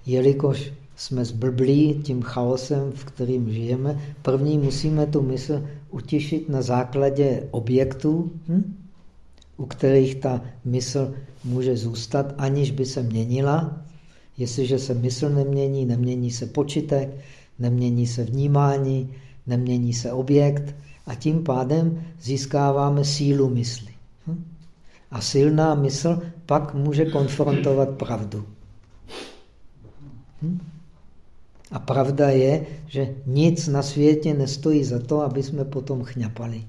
jelikož jsme zblblí tím chaosem, v kterým žijeme, první musíme tu mysl utišit na základě objektů, hm? U kterých ta mysl může zůstat, aniž by se měnila. Jestliže se mysl nemění, nemění se počítek, nemění se vnímání, nemění se objekt a tím pádem získáváme sílu mysli. Hm? A silná mysl pak může konfrontovat pravdu. Hm? A pravda je, že nic na světě nestojí za to, aby jsme potom chňapali.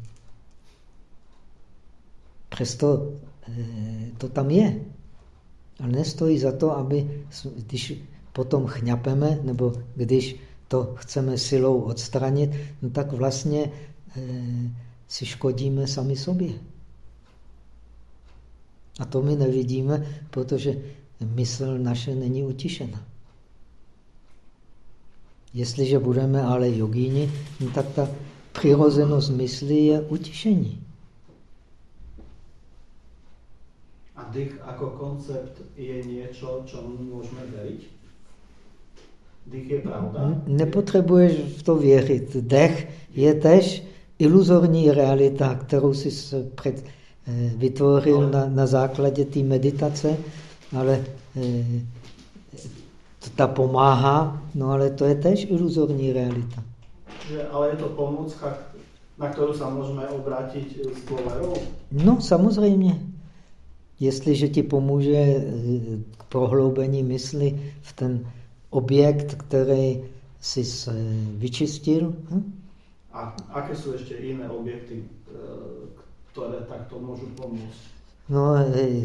Přesto eh, to tam je. Ale nestojí za to, aby, když potom chňapeme, nebo když to chceme silou odstranit, no tak vlastně e, si škodíme sami sobě. A to my nevidíme, protože mysl naše není utišena. Jestliže budeme ale jogíni, no tak ta přirozenost mysli je utišení. A dých jako koncept je něco, čemu můžeme věřit? Dých je pravda? Nepotřebuješ v to věřit. Dech je tež iluzorní realita, kterou jsi před, eh, vytvořil na, na základě té meditace, ale eh, ta pomáhá, no ale to je tež iluzorní realita. Že, ale je to pomůcka, na kterou se můžeme obrátit s dôverou? No, samozřejmě. Jestliže ti pomůže eh, k prohloubení mysli v ten objekt, který jsi eh, vyčistil. Hm? A jaké jsou ještě jiné objekty, eh, které takto můžou pomoct? No,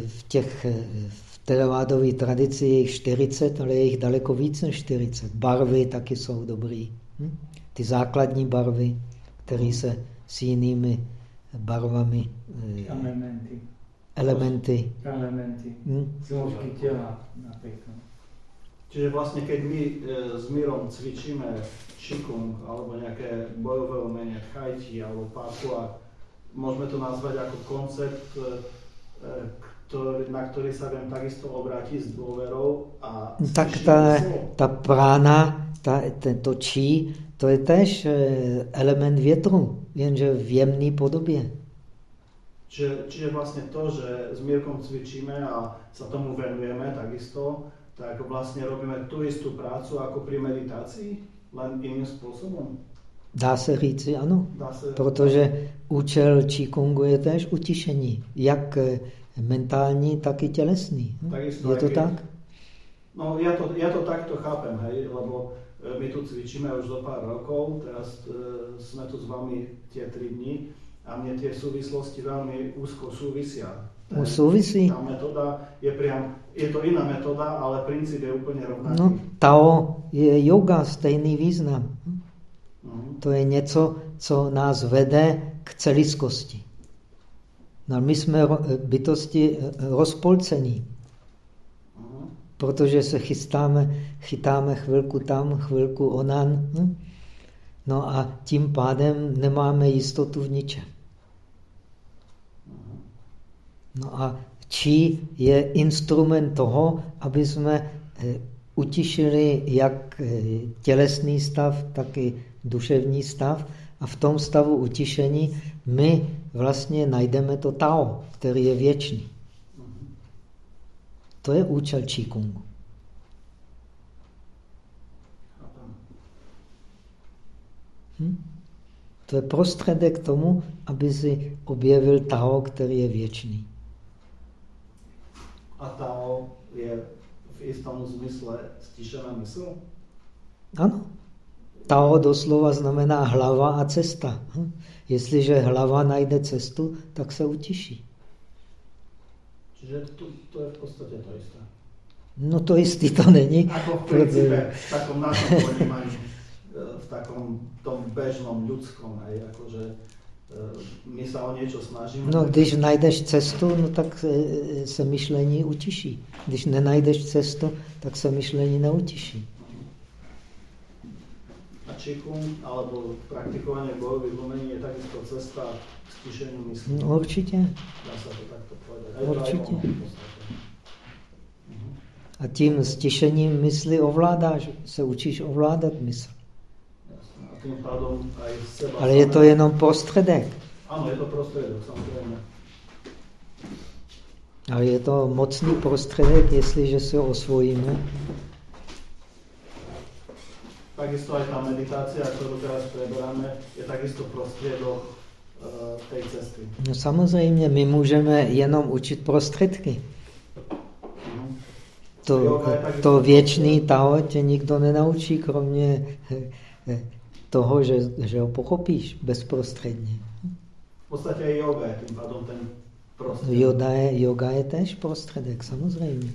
v těch v teravádové tradici je jich 40, ale je jich daleko víc než 40. Barvy taky jsou dobrý. Hm? Ty základní barvy, které se s jinými barvami... Elementy elementy. Elementy. Hmm? Zložky těla například. Čiže vlastně, keď my e, s Mírom cvičíme Qigong alebo nějaké bojové umenie Tchai alebo Pakua, můžeme to nazvat jako koncept, e, na který se vím takisto obrátit s dôverou a Tak ta, ta prána, ta, tento čí, to je tež e, element větru, jenže v jemné podobě. Čiže, čiže vlastne to, že s Mírkom cvičíme a sa tomu venujeme takisto, tak vlastne robíme tú istú prácu ako pri meditácii, len iným spôsobom. Dá se říci ano, Dá se... protože účel Qigong je též utišení, jak eh, mentální, tak i tělesný. Hm? je to tak? No, ja to, ja to takto chápem, hej, lebo eh, my tu cvičíme už do pár rokov, teraz e, sme tu s vami tie tri dní a mne tie súvislosti veľmi úzko súvisia. No, súvisí. Tá metóda je priam, je to iná metóda, ale princíp je úplne rovnaký. No, Tao je yoga, stejný význam. Uh-huh. To je něco, co nás vede k celiskosti. No, my jsme bytosti eh, rozpolcení. Uh-huh. Protože se chystáme, chytáme chvilku tam, chvilku onan. Hm? No a tím pádem nemáme jistotu v ničem. No a čí je instrument toho, aby jsme eh, utišili jak eh, tělesný stav, tak i duševní stav. A v tom stavu utišení my vlastně najdeme to Tao, který je věčný. To je účel Qigong. Hm? To je prostředek k tomu, aby si objevil Tao, který je věčný. A Tao je v istom zmysle stišená mysl? Ano. Tao doslova znamená hlava a cesta. Hm? Jestliže hlava najde cestu, tak se utiší. Čiže to, to je v podstatě to isté. No to jistý to není. Ako v principe, v takom našom ponímaní v takom tom bežnom ľudskom, hej, akože e, my sa o niečo snažíme. No, když najdeš cestu, no tak e, se myšlení utiší. Když nenajdeš cestu, tak se myšlení neutiší. A Qigong alebo praktikovanie bojových umení je takisto cesta k stišeniu mysli. No, určitě. Dá sa to takto povedať. Aj určitě. A tím stišením mysli ovládáš, se učíš ovládat mysl tým pádom aj seba Ale je to jenom prostředek. Ano, je to prostředek, samozřejmě. Ale je to mocný prostředek, jestliže si ho osvojíme. Takisto aj tá meditácia, ktorú teraz preberáme, je takisto prostriedok uh, tej cesty. No samozřejmě, my můžeme jenom učit prostředky. Mhm. To, to věčný Tao tě nikdo nenaučí, kromě toho, že, že ho pochopíš bezprostředně. V podstatě i yoga je tím pádom ten prostředek. Yoga je, yoga je tež prostředek, samozřejmě.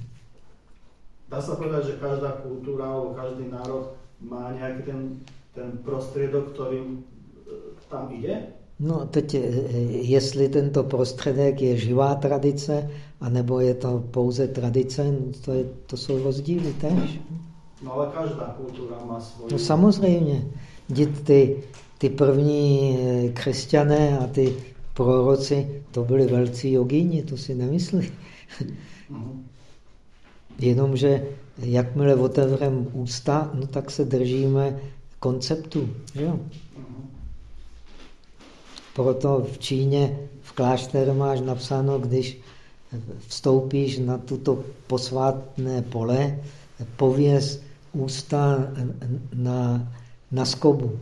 Dá sa povedať, že každá kultúra alebo každý národ má nějaký ten, ten prostředek, kterým eh, tam ide? No teď, eh, jestli tento prostředek je živá tradice, anebo je to pouze tradice, to, je, to jsou rozdíly tež. No ale každá kultura má svoji... No samozřejmě. Ty, ty první eh, křesťané a ty proroci, to byli velcí jogíni, to si nemyslí. Jenomže jakmile otevřeme ústa, no tak se držíme konceptu. Jo? Proto v Číně v klášteru máš napsáno, když vstoupíš na tuto posvátné pole, pověz ústa na, na skobu.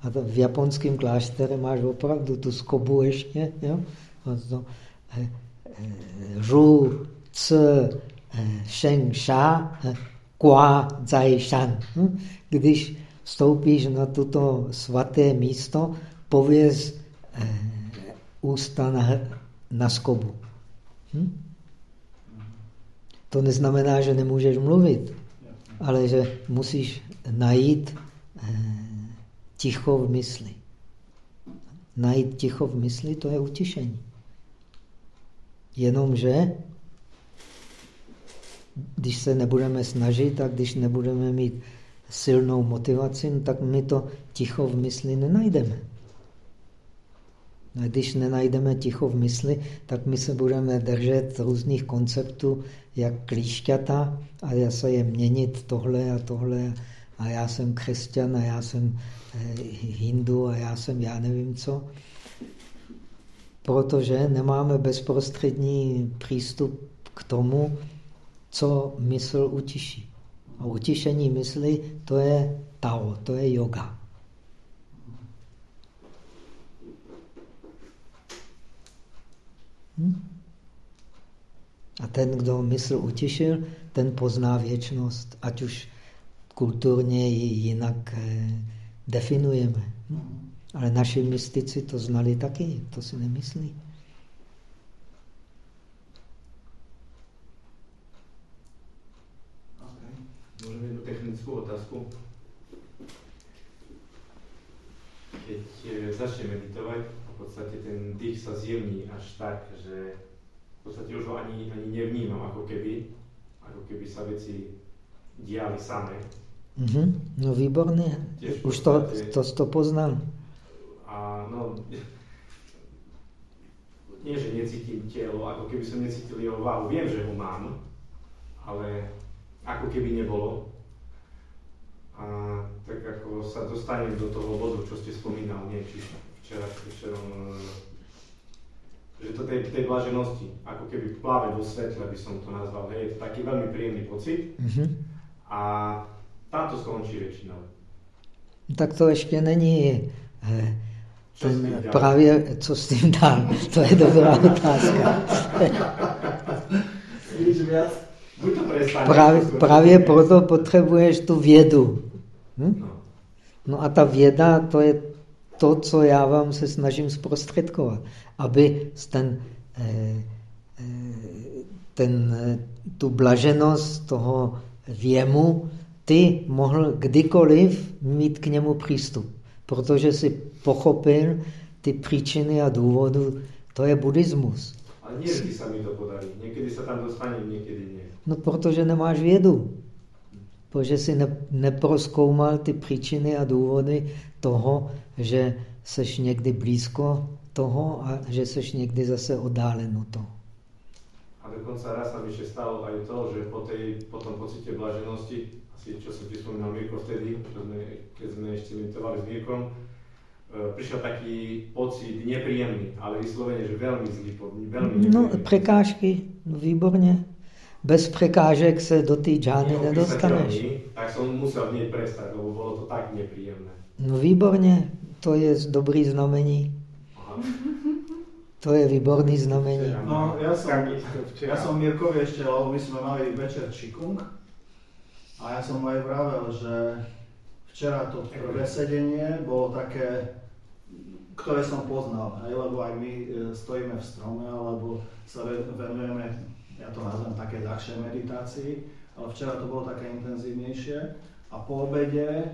A to v japonském kláštere máš opravdu tu skobu ještě. Jo? Eh, eh, Ru, c, Sheng Sha, Kwa Zai Shan. Hm? Když vstoupíš na toto svaté místo, pověz eh, ústa na, na skobu. Hm? To neznamená, že nemůžeš mluvit, ale že musíš najít eh, ticho v mysli. Najít ticho v mysli, to je utišení. Jenomže když se nebudeme snažit a když nebudeme mít silnou motivaci, no tak my to ticho v mysli nenajdeme. A když nenajdeme ticho v mysli, tak my se budeme držet různých konceptů, jak klíšťata a já se je měnit tohle a tohle a já jsem křesťan a já jsem hindu a já jsem já nevím co. Protože nemáme bezprostřední přístup k tomu, co mysl utiší. A utišení mysli, to je Tao, to je yoga. Hm? A ten, kdo mysl utišil, ten pozná věčnost, ať už kulturně ji jinak eh, definujeme. Ale naši mystici to znali taky, to si nemyslí. Môžem jednu technickú otázku. E, začne meditovať, v podstate ten dých sa zjemní až tak, že v podstate už ho ani, ani nevnímam, ako keby, ako keby sa veci diali samé. Mm -hmm. No výborně. Už to, to, to poznal. A no, nie, že necítim telo, ako keby som necítil jeho váhu. Viem, že ho mám, ale ako keby nebolo. A tak ako sa dostanem do toho bodu, čo ste spomínal, nie, či včera, včera že to tej, tej blaženosti, ako keby pláve vo svetle, by som to nazval, hej, je to taký veľmi príjemný pocit. Mm -hmm. A tam to skončí většinou. Tak to ještě není eh, ten, právě, co s tím dál, to je dobrá otázka. Právě, právě proto potřebuješ tu vědu. Hm? No. no a ta věda, to je to, co já vám se snažím zprostředkovat. Aby ten, eh, eh, ten, tu blaženost toho věmu ty mohl kdykoliv mít k němu přístup. Protože si pochopil ty příčiny a důvody. To je buddhismus. Ale někdy se mi to podarí. Někdy se tam dostanem, někdy ne. No, protože nemáš vědu. Protože si ne, neproskoumal ty příčiny a důvody toho, že seš někdy blízko toho a že seš někdy zase oddálen od toho. A dokonce raz sa mi stalo aj to, že po, tej, po tom pocite blaženosti, asi čo som ti spomínal Mirko vtedy, čo sme, keď sme ešte meditovali s Mirkom, e, prišiel taký pocit nepríjemný, ale vyslovene, že veľmi zlý, veľmi No, prekážky no výborně. Bez překážek se do té džány nedostaneš. Tak jsem musel hneď prestat, lebo bylo to tak nepříjemné. No výborně, to je dobrý znamení. Aha. To je výborný znamení. No, ja som, ja som Mirkovi ešte, lebo my sme mali večer čikung a som mu aj vravel, že včera to prvé sedenie bolo také, ktoré som poznal, hej, lebo aj my e, stojíme v strome, alebo sa venujeme, ja to nazvem také ľahšej meditácii, ale včera to bolo také intenzívnejšie a po obede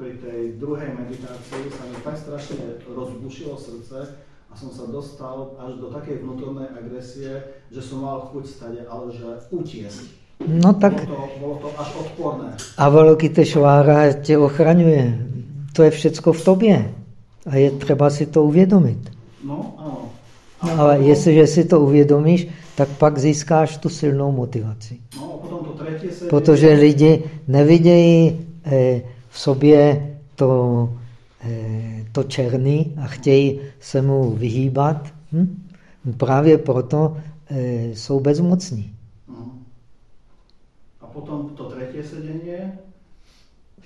pri tej druhej meditácii sa mi tak strašne rozbušilo srdce, a som sa dostal až do takej vnútornej agresie, že som mal chuť stade, ale že utiesť. No tak... Bylo to, bylo to až odporné. Avalokiteshvára tě ochraňuje. To je všecko v tobě. A je třeba si to uvědomit. No, ano. No, ale potom... jestliže si to uvědomíš, tak pak získáš tu silnou motivaci. No, a potom to třetí se... Protože lidi nevidějí eh, v sobě to Eh, to černý a chtějí se mu vyhýbat, hm? právě proto e, jsou bezmocní. A potom to třetí sedení,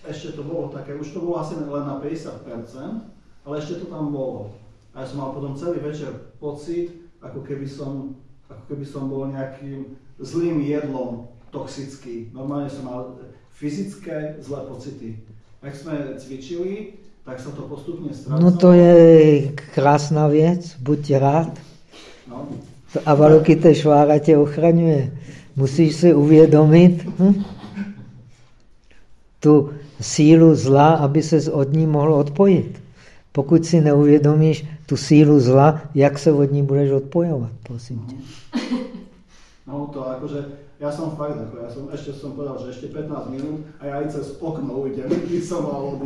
ještě to bylo také, už to bylo asi len na 50%, ale ještě to tam bylo. A já jsem mal potom celý večer pocit, jako keby som, ako keby som bol nejakým zlým jedlom toxický. Normálně jsem mal fyzické zlé pocity. Jak jsme cvičili, tak se to postupně ztrácelo. No to je krásná věc, buď rád. No. Avalokiteshvára tě ochraňuje. Musíš si uvědomit hm? tu sílu zla, aby se od ní mohl odpojit. Pokud si neuvědomíš tu sílu zla, jak se od ní budeš odpojovat, prosím tě. No to jakože, já jsem fakt, jako, já jsem, ještě jsem povedal, že ještě 15 minut a já i cez okno uvidím, když jsem mal.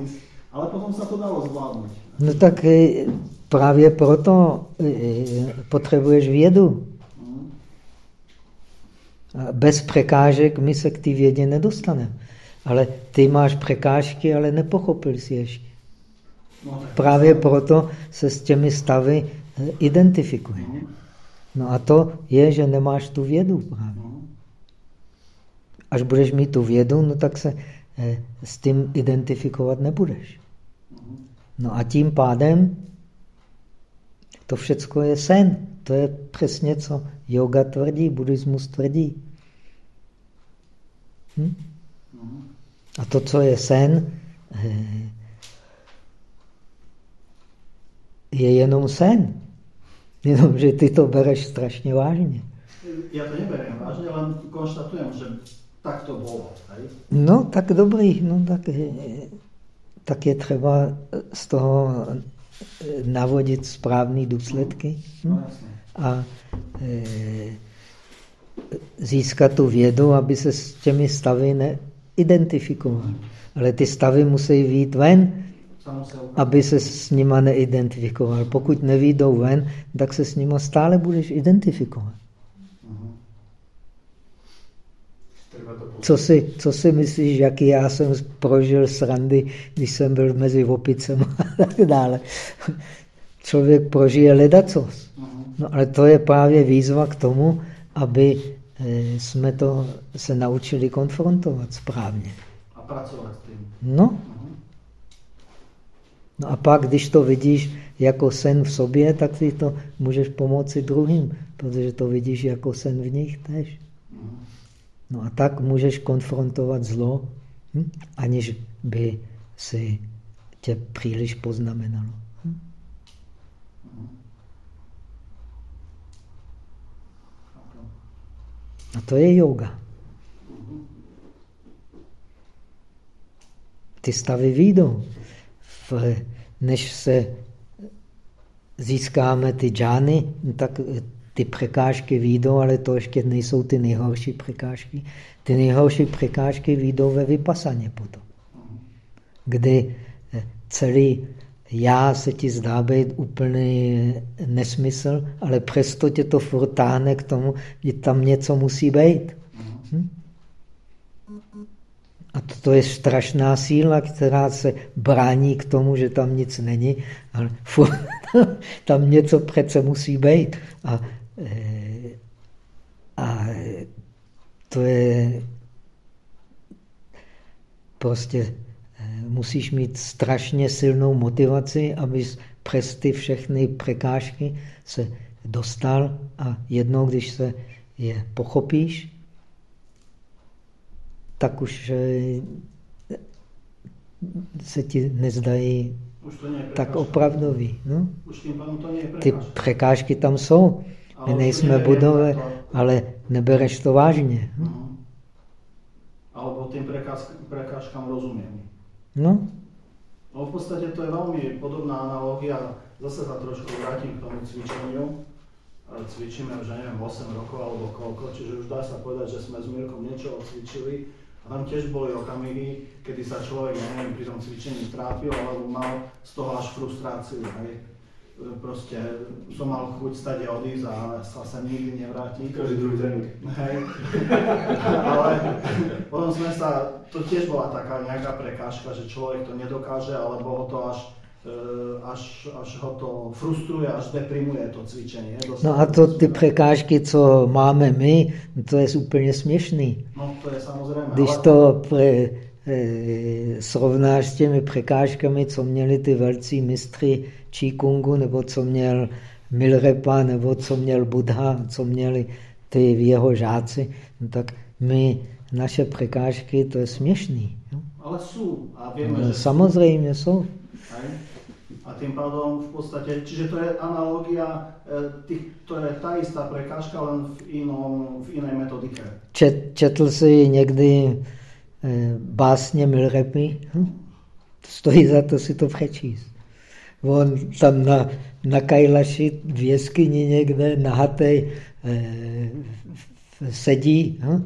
Ale potom se to dalo zvládnout. No tak e, právě proto e, potřebuješ vědu. Bez překážek my se k té vědě nedostaneme. Ale ty máš překážky, ale nepochopil si ještě. No, právě proto se s těmi stavy e, identifikuje. No a to je, že nemáš tu vědu právě. Až budeš mít tu vědu, no tak se s tím identifikovat nebudeš. No a tím pádem to všecko je sen. To je přesně, co yoga tvrdí, buddhismus tvrdí. Hm? A to, co je sen, eh, je jenom sen. Jenom, že ty to bereš strašně vážně. Já to neberiem vážně, len konštatujem, že tak to bylo. No, tak dobrý. No, tak eh, tak je třeba z toho navodit správné důsledky hm? a e, získat tu vědu, aby se s těmi stavy neidentifikoval. Ale ty stavy musí výjít ven, aby se s nima neidentifikoval. Pokud nevídou ven, tak se s nima stále budeš identifikovat. Co si, co si myslíš, jaký já jsem prožil srandy, když jsem byl mezi opicem a tak dále. Člověk prožije ledacos. No ale to je právě výzva k tomu, aby eh, jsme to se naučili konfrontovat správně. A pracovat s tím. No. No a pak, když to vidíš jako sen v sobě, tak si to můžeš pomoci druhým, protože to vidíš jako sen v nich tež. No a tak můžeš konfrontovat zlo, hm? aniž by si tě příliš poznamenalo. A to je yoga. Ty stavy výjdou. než se získáme ty džány, tak ty překážky výjdou, ale to ještě nejsou ty nejhorší překážky. Ty nejhorší překážky výjdou ve vypasaně potom. Kdy celý já se ti zdá být úplný nesmysl, ale přesto tě to furt táhne k tomu, že tam něco musí být. Hm? A to je strašná síla, která se brání k tomu, že tam nic není, ale furt tam něco přece musí být. A Eh, to je prostě musíš mít strašně silnou motivaci, abys přes ty všechny překážky se dostal a jednou, když se je pochopíš, tak už eh, se ti nezdají tak opravdový. No? Ty překážky tam jsou. My nejsme budové, ale nebereš to vážně. -huh. Alebo tým prekážkám rozumiem. No. No v podstate to je veľmi podobná analogia. Zase sa trošku vrátim k tomu cvičeniu cvičíme už, neviem, 8 rokov alebo koľko, čiže už dá sa povedať, že sme s Mirkom niečo odcvičili. A tam tiež boli okamihy, kedy sa človek, neviem, pri tom cvičení trápil alebo mal z toho až frustráciu, hej. Proste som mal chuť stade odísť a sa sa nikdy nevrátiť. Každý druhý tréning. Hej. Ale potom sme sa, to tiež bola taká nejaká prekážka, že človek to nedokáže, alebo ho to až Eh, až, až ho to frustruje, až deprimuje to cvičení. No a to ty překážky, co máme my, to je úplně směšný. No to je samozřejmě. Když ale... to pre, e, srovnáš s těmi překážkami, co měli ty velcí mistry Číkungu, nebo co měl Milrepa, nebo co měl Buddha, co měli ty jeho žáci, no tak my, naše překážky, to je směšný. No? Ale jsou. A víme, no, že samozřejmě jsou. A tým pádom v podstate, čiže to je analogia, e, tých, to je tá istá prekážka, len v, inom, v inej metodike. Čet, četl si někdy e, básně Milrepy? Hm? Stojí za to si to přečíst. On tam na, na Kajlaši v jeskyni někde nahatej e, sedí hm?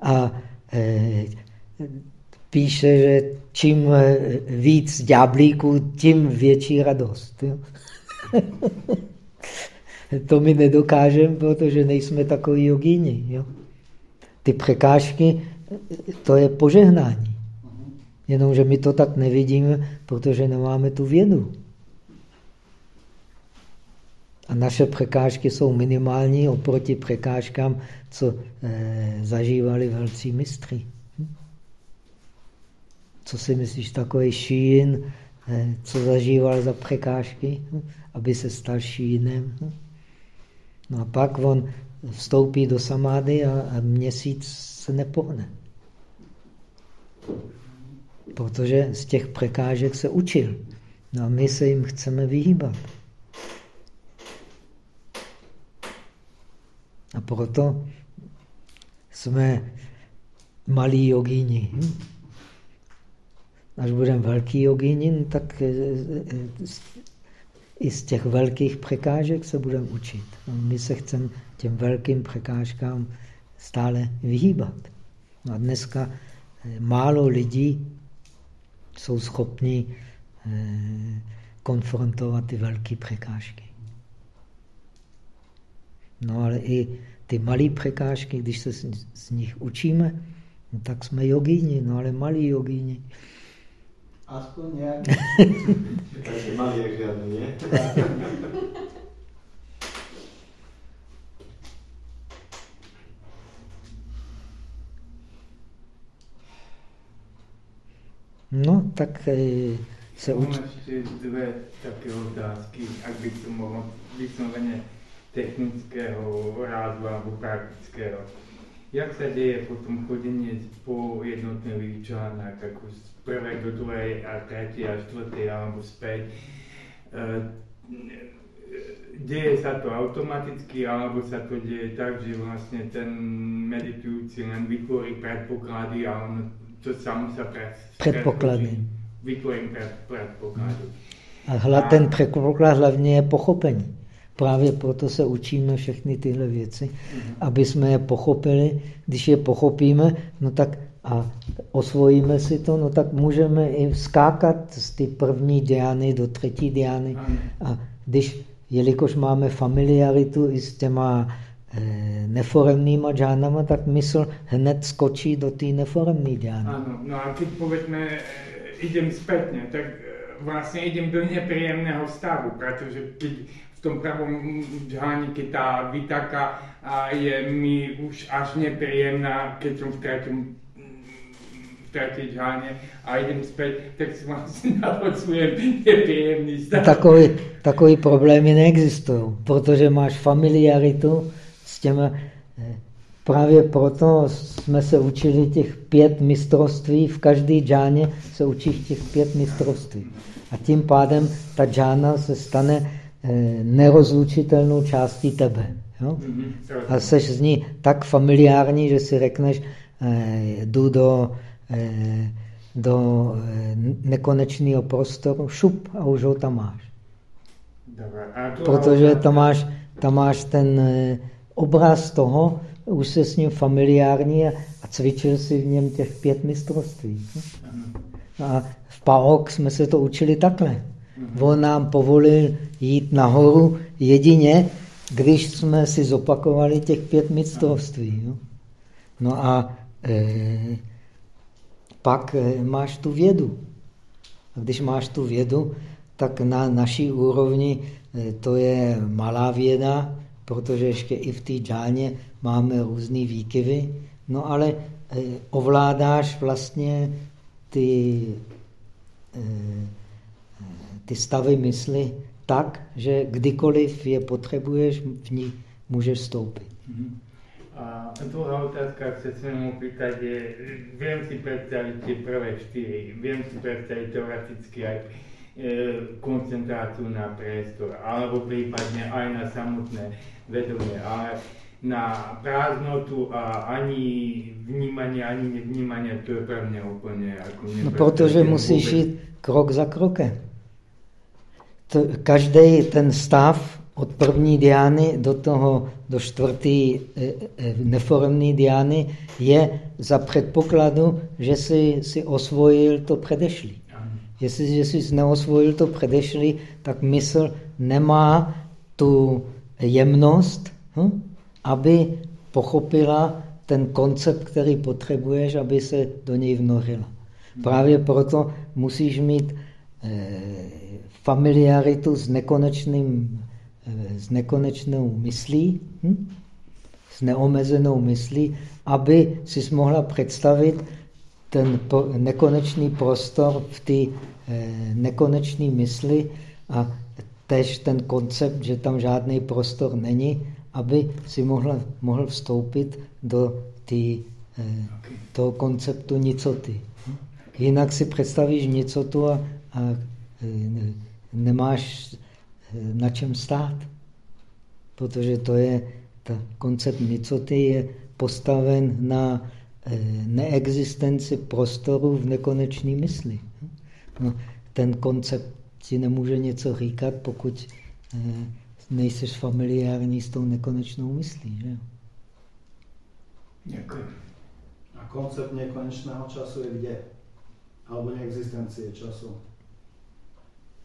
a e, píše, že čím eh, víc ďáblíků, tím větší radost. Jo? to my nedokážeme, protože nejsme takový jogíni. Jo? Ty překážky, to je požehnání. Jenomže my to tak nevidíme, protože nemáme tu vědu. A naše překážky jsou minimální oproti překážkám, co e, zažívali velcí mistry. Co si myslíš, takový šín, eh, co zažíval za překážky, hm, aby se stal šínem. Hm? No a pak on vstoupí do samády a, a měsíc se nepohne. Protože z těch překážek se učil. No a my se jim chceme vyhýbat. A proto jsme malí jogíni. Hm? až budeme velký jogínin, tak eh, eh, i z těch velkých překážek se budeme učit. No, my se chceme těm velkým překážkám stále vyhýbat. No a dneska eh, málo lidí jsou schopni konfrontovat ty velké překážky. No ale i ty malé překážky, když se z nich učíme, no tak jsme jogíni, no ale malí jogíni. Aspoň nějak. Takže malý jak žádný, ne? No, tak eh, se učí. ještě dvě také otázky, ak by to mohlo vysloveně technického rázu nebo praktického. Jak se děje potom chodení po jednotlivých článách, jako z prvé do druhé a třetí a čtvrté alebo zpět? Eh, děje se to automaticky, alebo se to děje tak, že vlastně ten meditující len vytvoří předpoklady a on to sám se předpoklady. Vytvoří předpoklady. A hla, ten předpoklad hlavně je pochopení. Právě proto se učíme všechny tyhle věci, aby jsme je pochopili. Když je pochopíme, no tak a osvojíme si to, no tak můžeme i skákat z ty první diány do třetí diány. A když, jelikož máme familiaritu i s těma e, neforemnýma džánama, tak mysl hned skočí do té neforemné džány. Ano, no a když povedme, eh, idem zpětně, tak eh, vlastně idem do nepříjemného stavu, protože tom pravom džháni, keď tá vitaka je mi už až nepríjemná, keď v treťom ztratit žádně a jdem zpět, tak si vlastně navocujem nepříjemný stav. Takový, takový problémy neexistují, protože máš familiaritu s těmi eh, Právě proto jsme se učili těch pět mistrovství, v každé džáně se učíš těch pět mistrovství. A tím pádem ta džána se stane nerozlučitelnou částí tebe. Jo? Mhm, A seš z ní tak familiární, že si řekneš, eh, jdu do, eh, do nekonečného prostoru, šup a už ho tam máš. Protože tam máš, tam máš ten obraz toho, už se s ním familiární a, a cvičil si v něm těch pět mistrovství. A v PAOK jsme se to učili takhle. On nám povolil jít nahoru jedině, když jsme si zopakovali těch pět mistrovství. No, no a e, pak e, máš tu vědu. A když máš tu vědu, tak na naší úrovni e, to je malá věda, protože ještě i v té džáně máme různé výkyvy, no ale eh, ovládáš vlastně ty, eh, ty stavy mysli tak, že kdykoliv je potřebuješ, v ní můžeš vstoupit. Mhm. A druhá otázka, se mu pýtať, je, viem si predstaviť tie prvé čtyři, viem si predstaviť teoreticky aj e, koncentráciu na priestor, alebo prípadne aj na samotné vedomie, ale na prázdnotu a ani vnímání, ani nevnímání, to je pro mě úplně jako No, protože musíš jít krok za krokem. Každý ten stav od první diány do toho, do čtvrtý e, e, neformní diány je za předpokladu, že jsi, si osvojil to předešlý. Jestliže jsi neosvojil to předešlý, tak mysl nemá tu jemnost, hm? aby pochopila ten koncept, který potřebuješ, aby se do něj vnořila. Právě proto musíš mít familiaritu s, nekonečným, eh, s nekonečnou myslí, hm? s neomezenou myslí, aby si mohla představit ten nekonečný prostor v té eh, nekonečné mysli a tež ten koncept, že tam žádný prostor není, aby si mohl, mohl vstoupit do tý, eh, toho konceptu nicoty. Jinak si představíš nicotu a, a eh, nemáš eh, na čem stát. Protože to je, ta koncept nicoty je postaven na neexistenci prostoru v nekonečné mysli. No, ten koncept ti nemůže něco říkat, pokud nejseš familiární s tou nekonečnou myslí. Že? Děkuji. A koncept nekonečného času je kde? Alebo neexistencie času?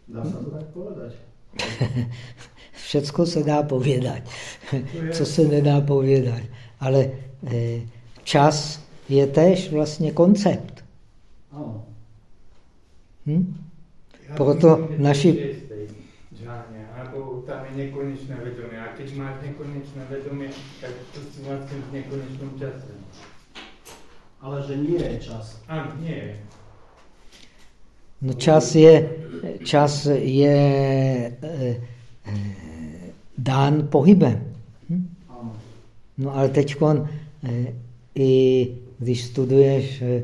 Dá se to tak povedať? Všecko se dá povědat, co se nedá povědat. Ale eh, čas je též vlastně koncept. Ano. Hm? Proto naši tam je nekonečné vedomie. A keď máš nekonečné vedomie, tak to si vlastne v nekonečnom čase. Ale že nie je čas. Áno, nie je. No čas je, čas je e, dán pohybem. Hm? No ale teď e, i když studuješ e,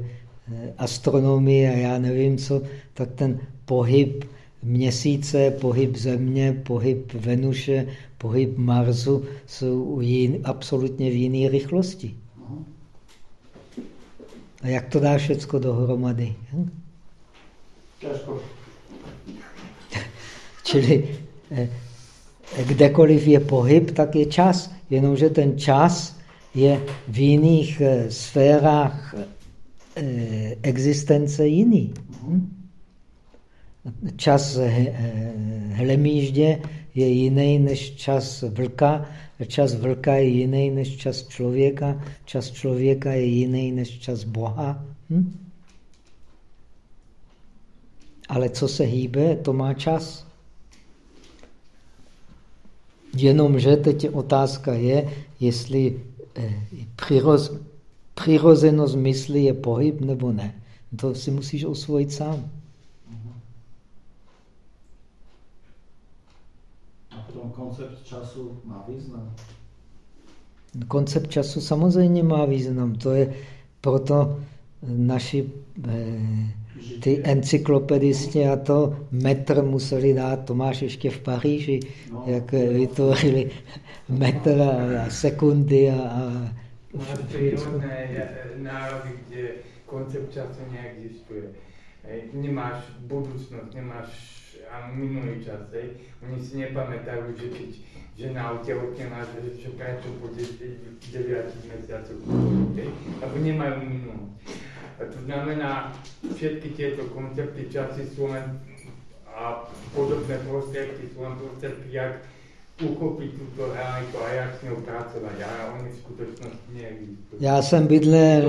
astronomii a já nevím co, tak ten pohyb měsíce, pohyb Země, pohyb Venuše, pohyb Marsu jsou jin, absolutně v jiné rychlosti. A jak to dá všecko dohromady? Hm? Čili eh, kdekoliv je pohyb, tak je čas. Jenomže ten čas je v jiných eh, sférách eh, existence jiný. Hm? čas hlemíždě je jiný než čas vlka, čas vlka je jiný než čas člověka, čas člověka je jiný než čas Boha. Hm? Ale co se hýbe, to má čas. Jenomže teď otázka je, jestli eh, přiroz, přirozenost mysli je pohyb nebo ne. To si musíš osvojit sám. A potom koncept času má význam. Koncept času samozřejmě má význam. To je proto naši eh, ty encyklopedisti a to metr museli dát, to máš ještě v Paříži, no, jak vytvořili metr a, sekundy a... a Máš přírodné národy, kde koncept času neexistuje. Nemáš budoucnost, nemáš a minulý čas. Oni si nepamätajú, že keď žena otehotnená, že čo prečo po 9 mesiacoch. Lebo nemajú minulosť. To znamená, všetky tieto koncepty časy sú len a podobné prostriedky sú len prostriedky, jak uchopiť túto realitu a jak s ňou pracovať, ale oni v skutočnosti neexistujú. Já jsem bydlel...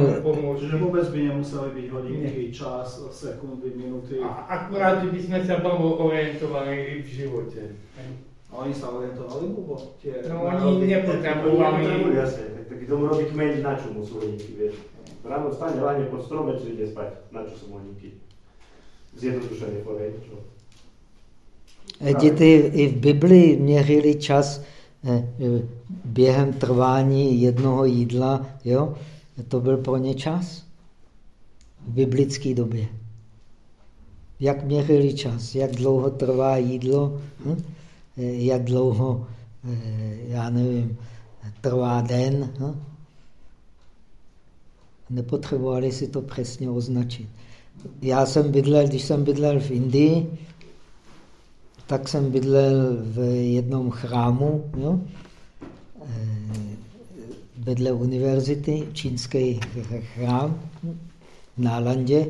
Že vůbec by nemuseli byť hodinky, čas, sekundy, minuty. A akurát, by sme sa bolo orientovali v živote. A oni sa orientovali? Tie no oni nepotrebovali... Jasne, tak taký dom robí kmeň, na čo musú hodinky, vieš. Ráno vstane, láhne pod strome, či ide spať. Na čo sú hodinky? Zjednodušeně povej, čo? Děti i v Biblii měřili čas eh, eh, během trvání jednoho jídla. Jo? To byl pro ně čas v biblické době. Jak měřili čas, jak dlouho trvá jídlo, hm? Eh, jak dlouho, já nevím, trvá den. Hm? Nepotřebovali si to přesně označit. Já jsem bydlel, když jsem bydlel v Indii, tak jsem bydlel v jednom chrámu, jo? Eh, vedle univerzity, čínský chrám v Nálandě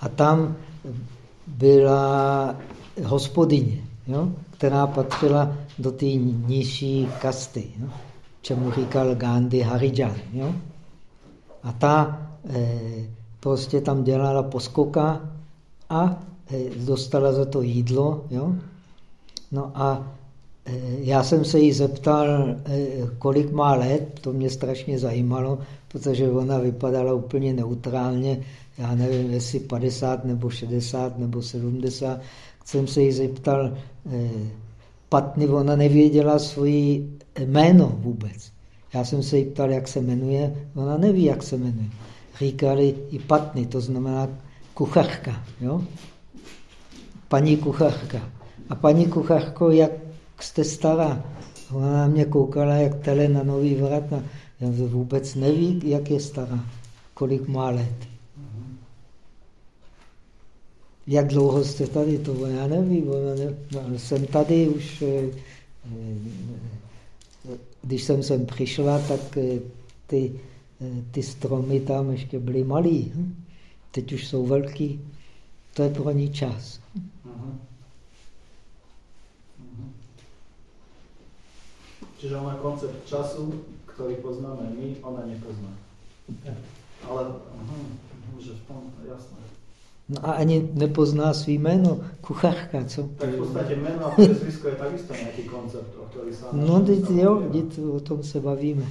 a tam byla hospodyně, jo? která patřila do té nižší kasty, jo? čemu říkal Gandhi Harijan. Jo? A ta eh, prostě tam dělala poskoka a eh, dostala za to jídlo. Jo? No a eh, já jsem se jí zeptal, kolik má let, to mě strašně zajímalo, protože ona vypadala úplně neutrálně, já nevím, jestli 50 nebo 60 nebo 70. Jsem se jí zeptal, patny, ona nevěděla svoji jméno vůbec. Já jsem se jí ptal, jak se jmenuje, ona neví, jak se jmenuje. Říkali i patny, to znamená kuchařka, jo? paní kuchařka. A paní kuchařko, jak jste stará? Ona na mě koukala, jak tele na nový vrat. Já vůbec neví, jak je stará, kolik má let. Jak dlouho jste tady, to já nevím. Ne, jsem tady už eh, když jsem sem přišla, tak eh, ty, eh, ty stromy tam ještě byly malý. Hm? Teď už jsou velký. To je pro ní čas. Uh-huh. Čiže ona koncept času, který poznáme my, ona nepozná. Ale, uh-huh, že v tom, jasné. No a ani nepozná svý jméno, kuchařka, co? Tak v podstatě jméno a přezvisko je takisto nějaký koncept, o který se... No, teď, jo, teď o tom se bavíme.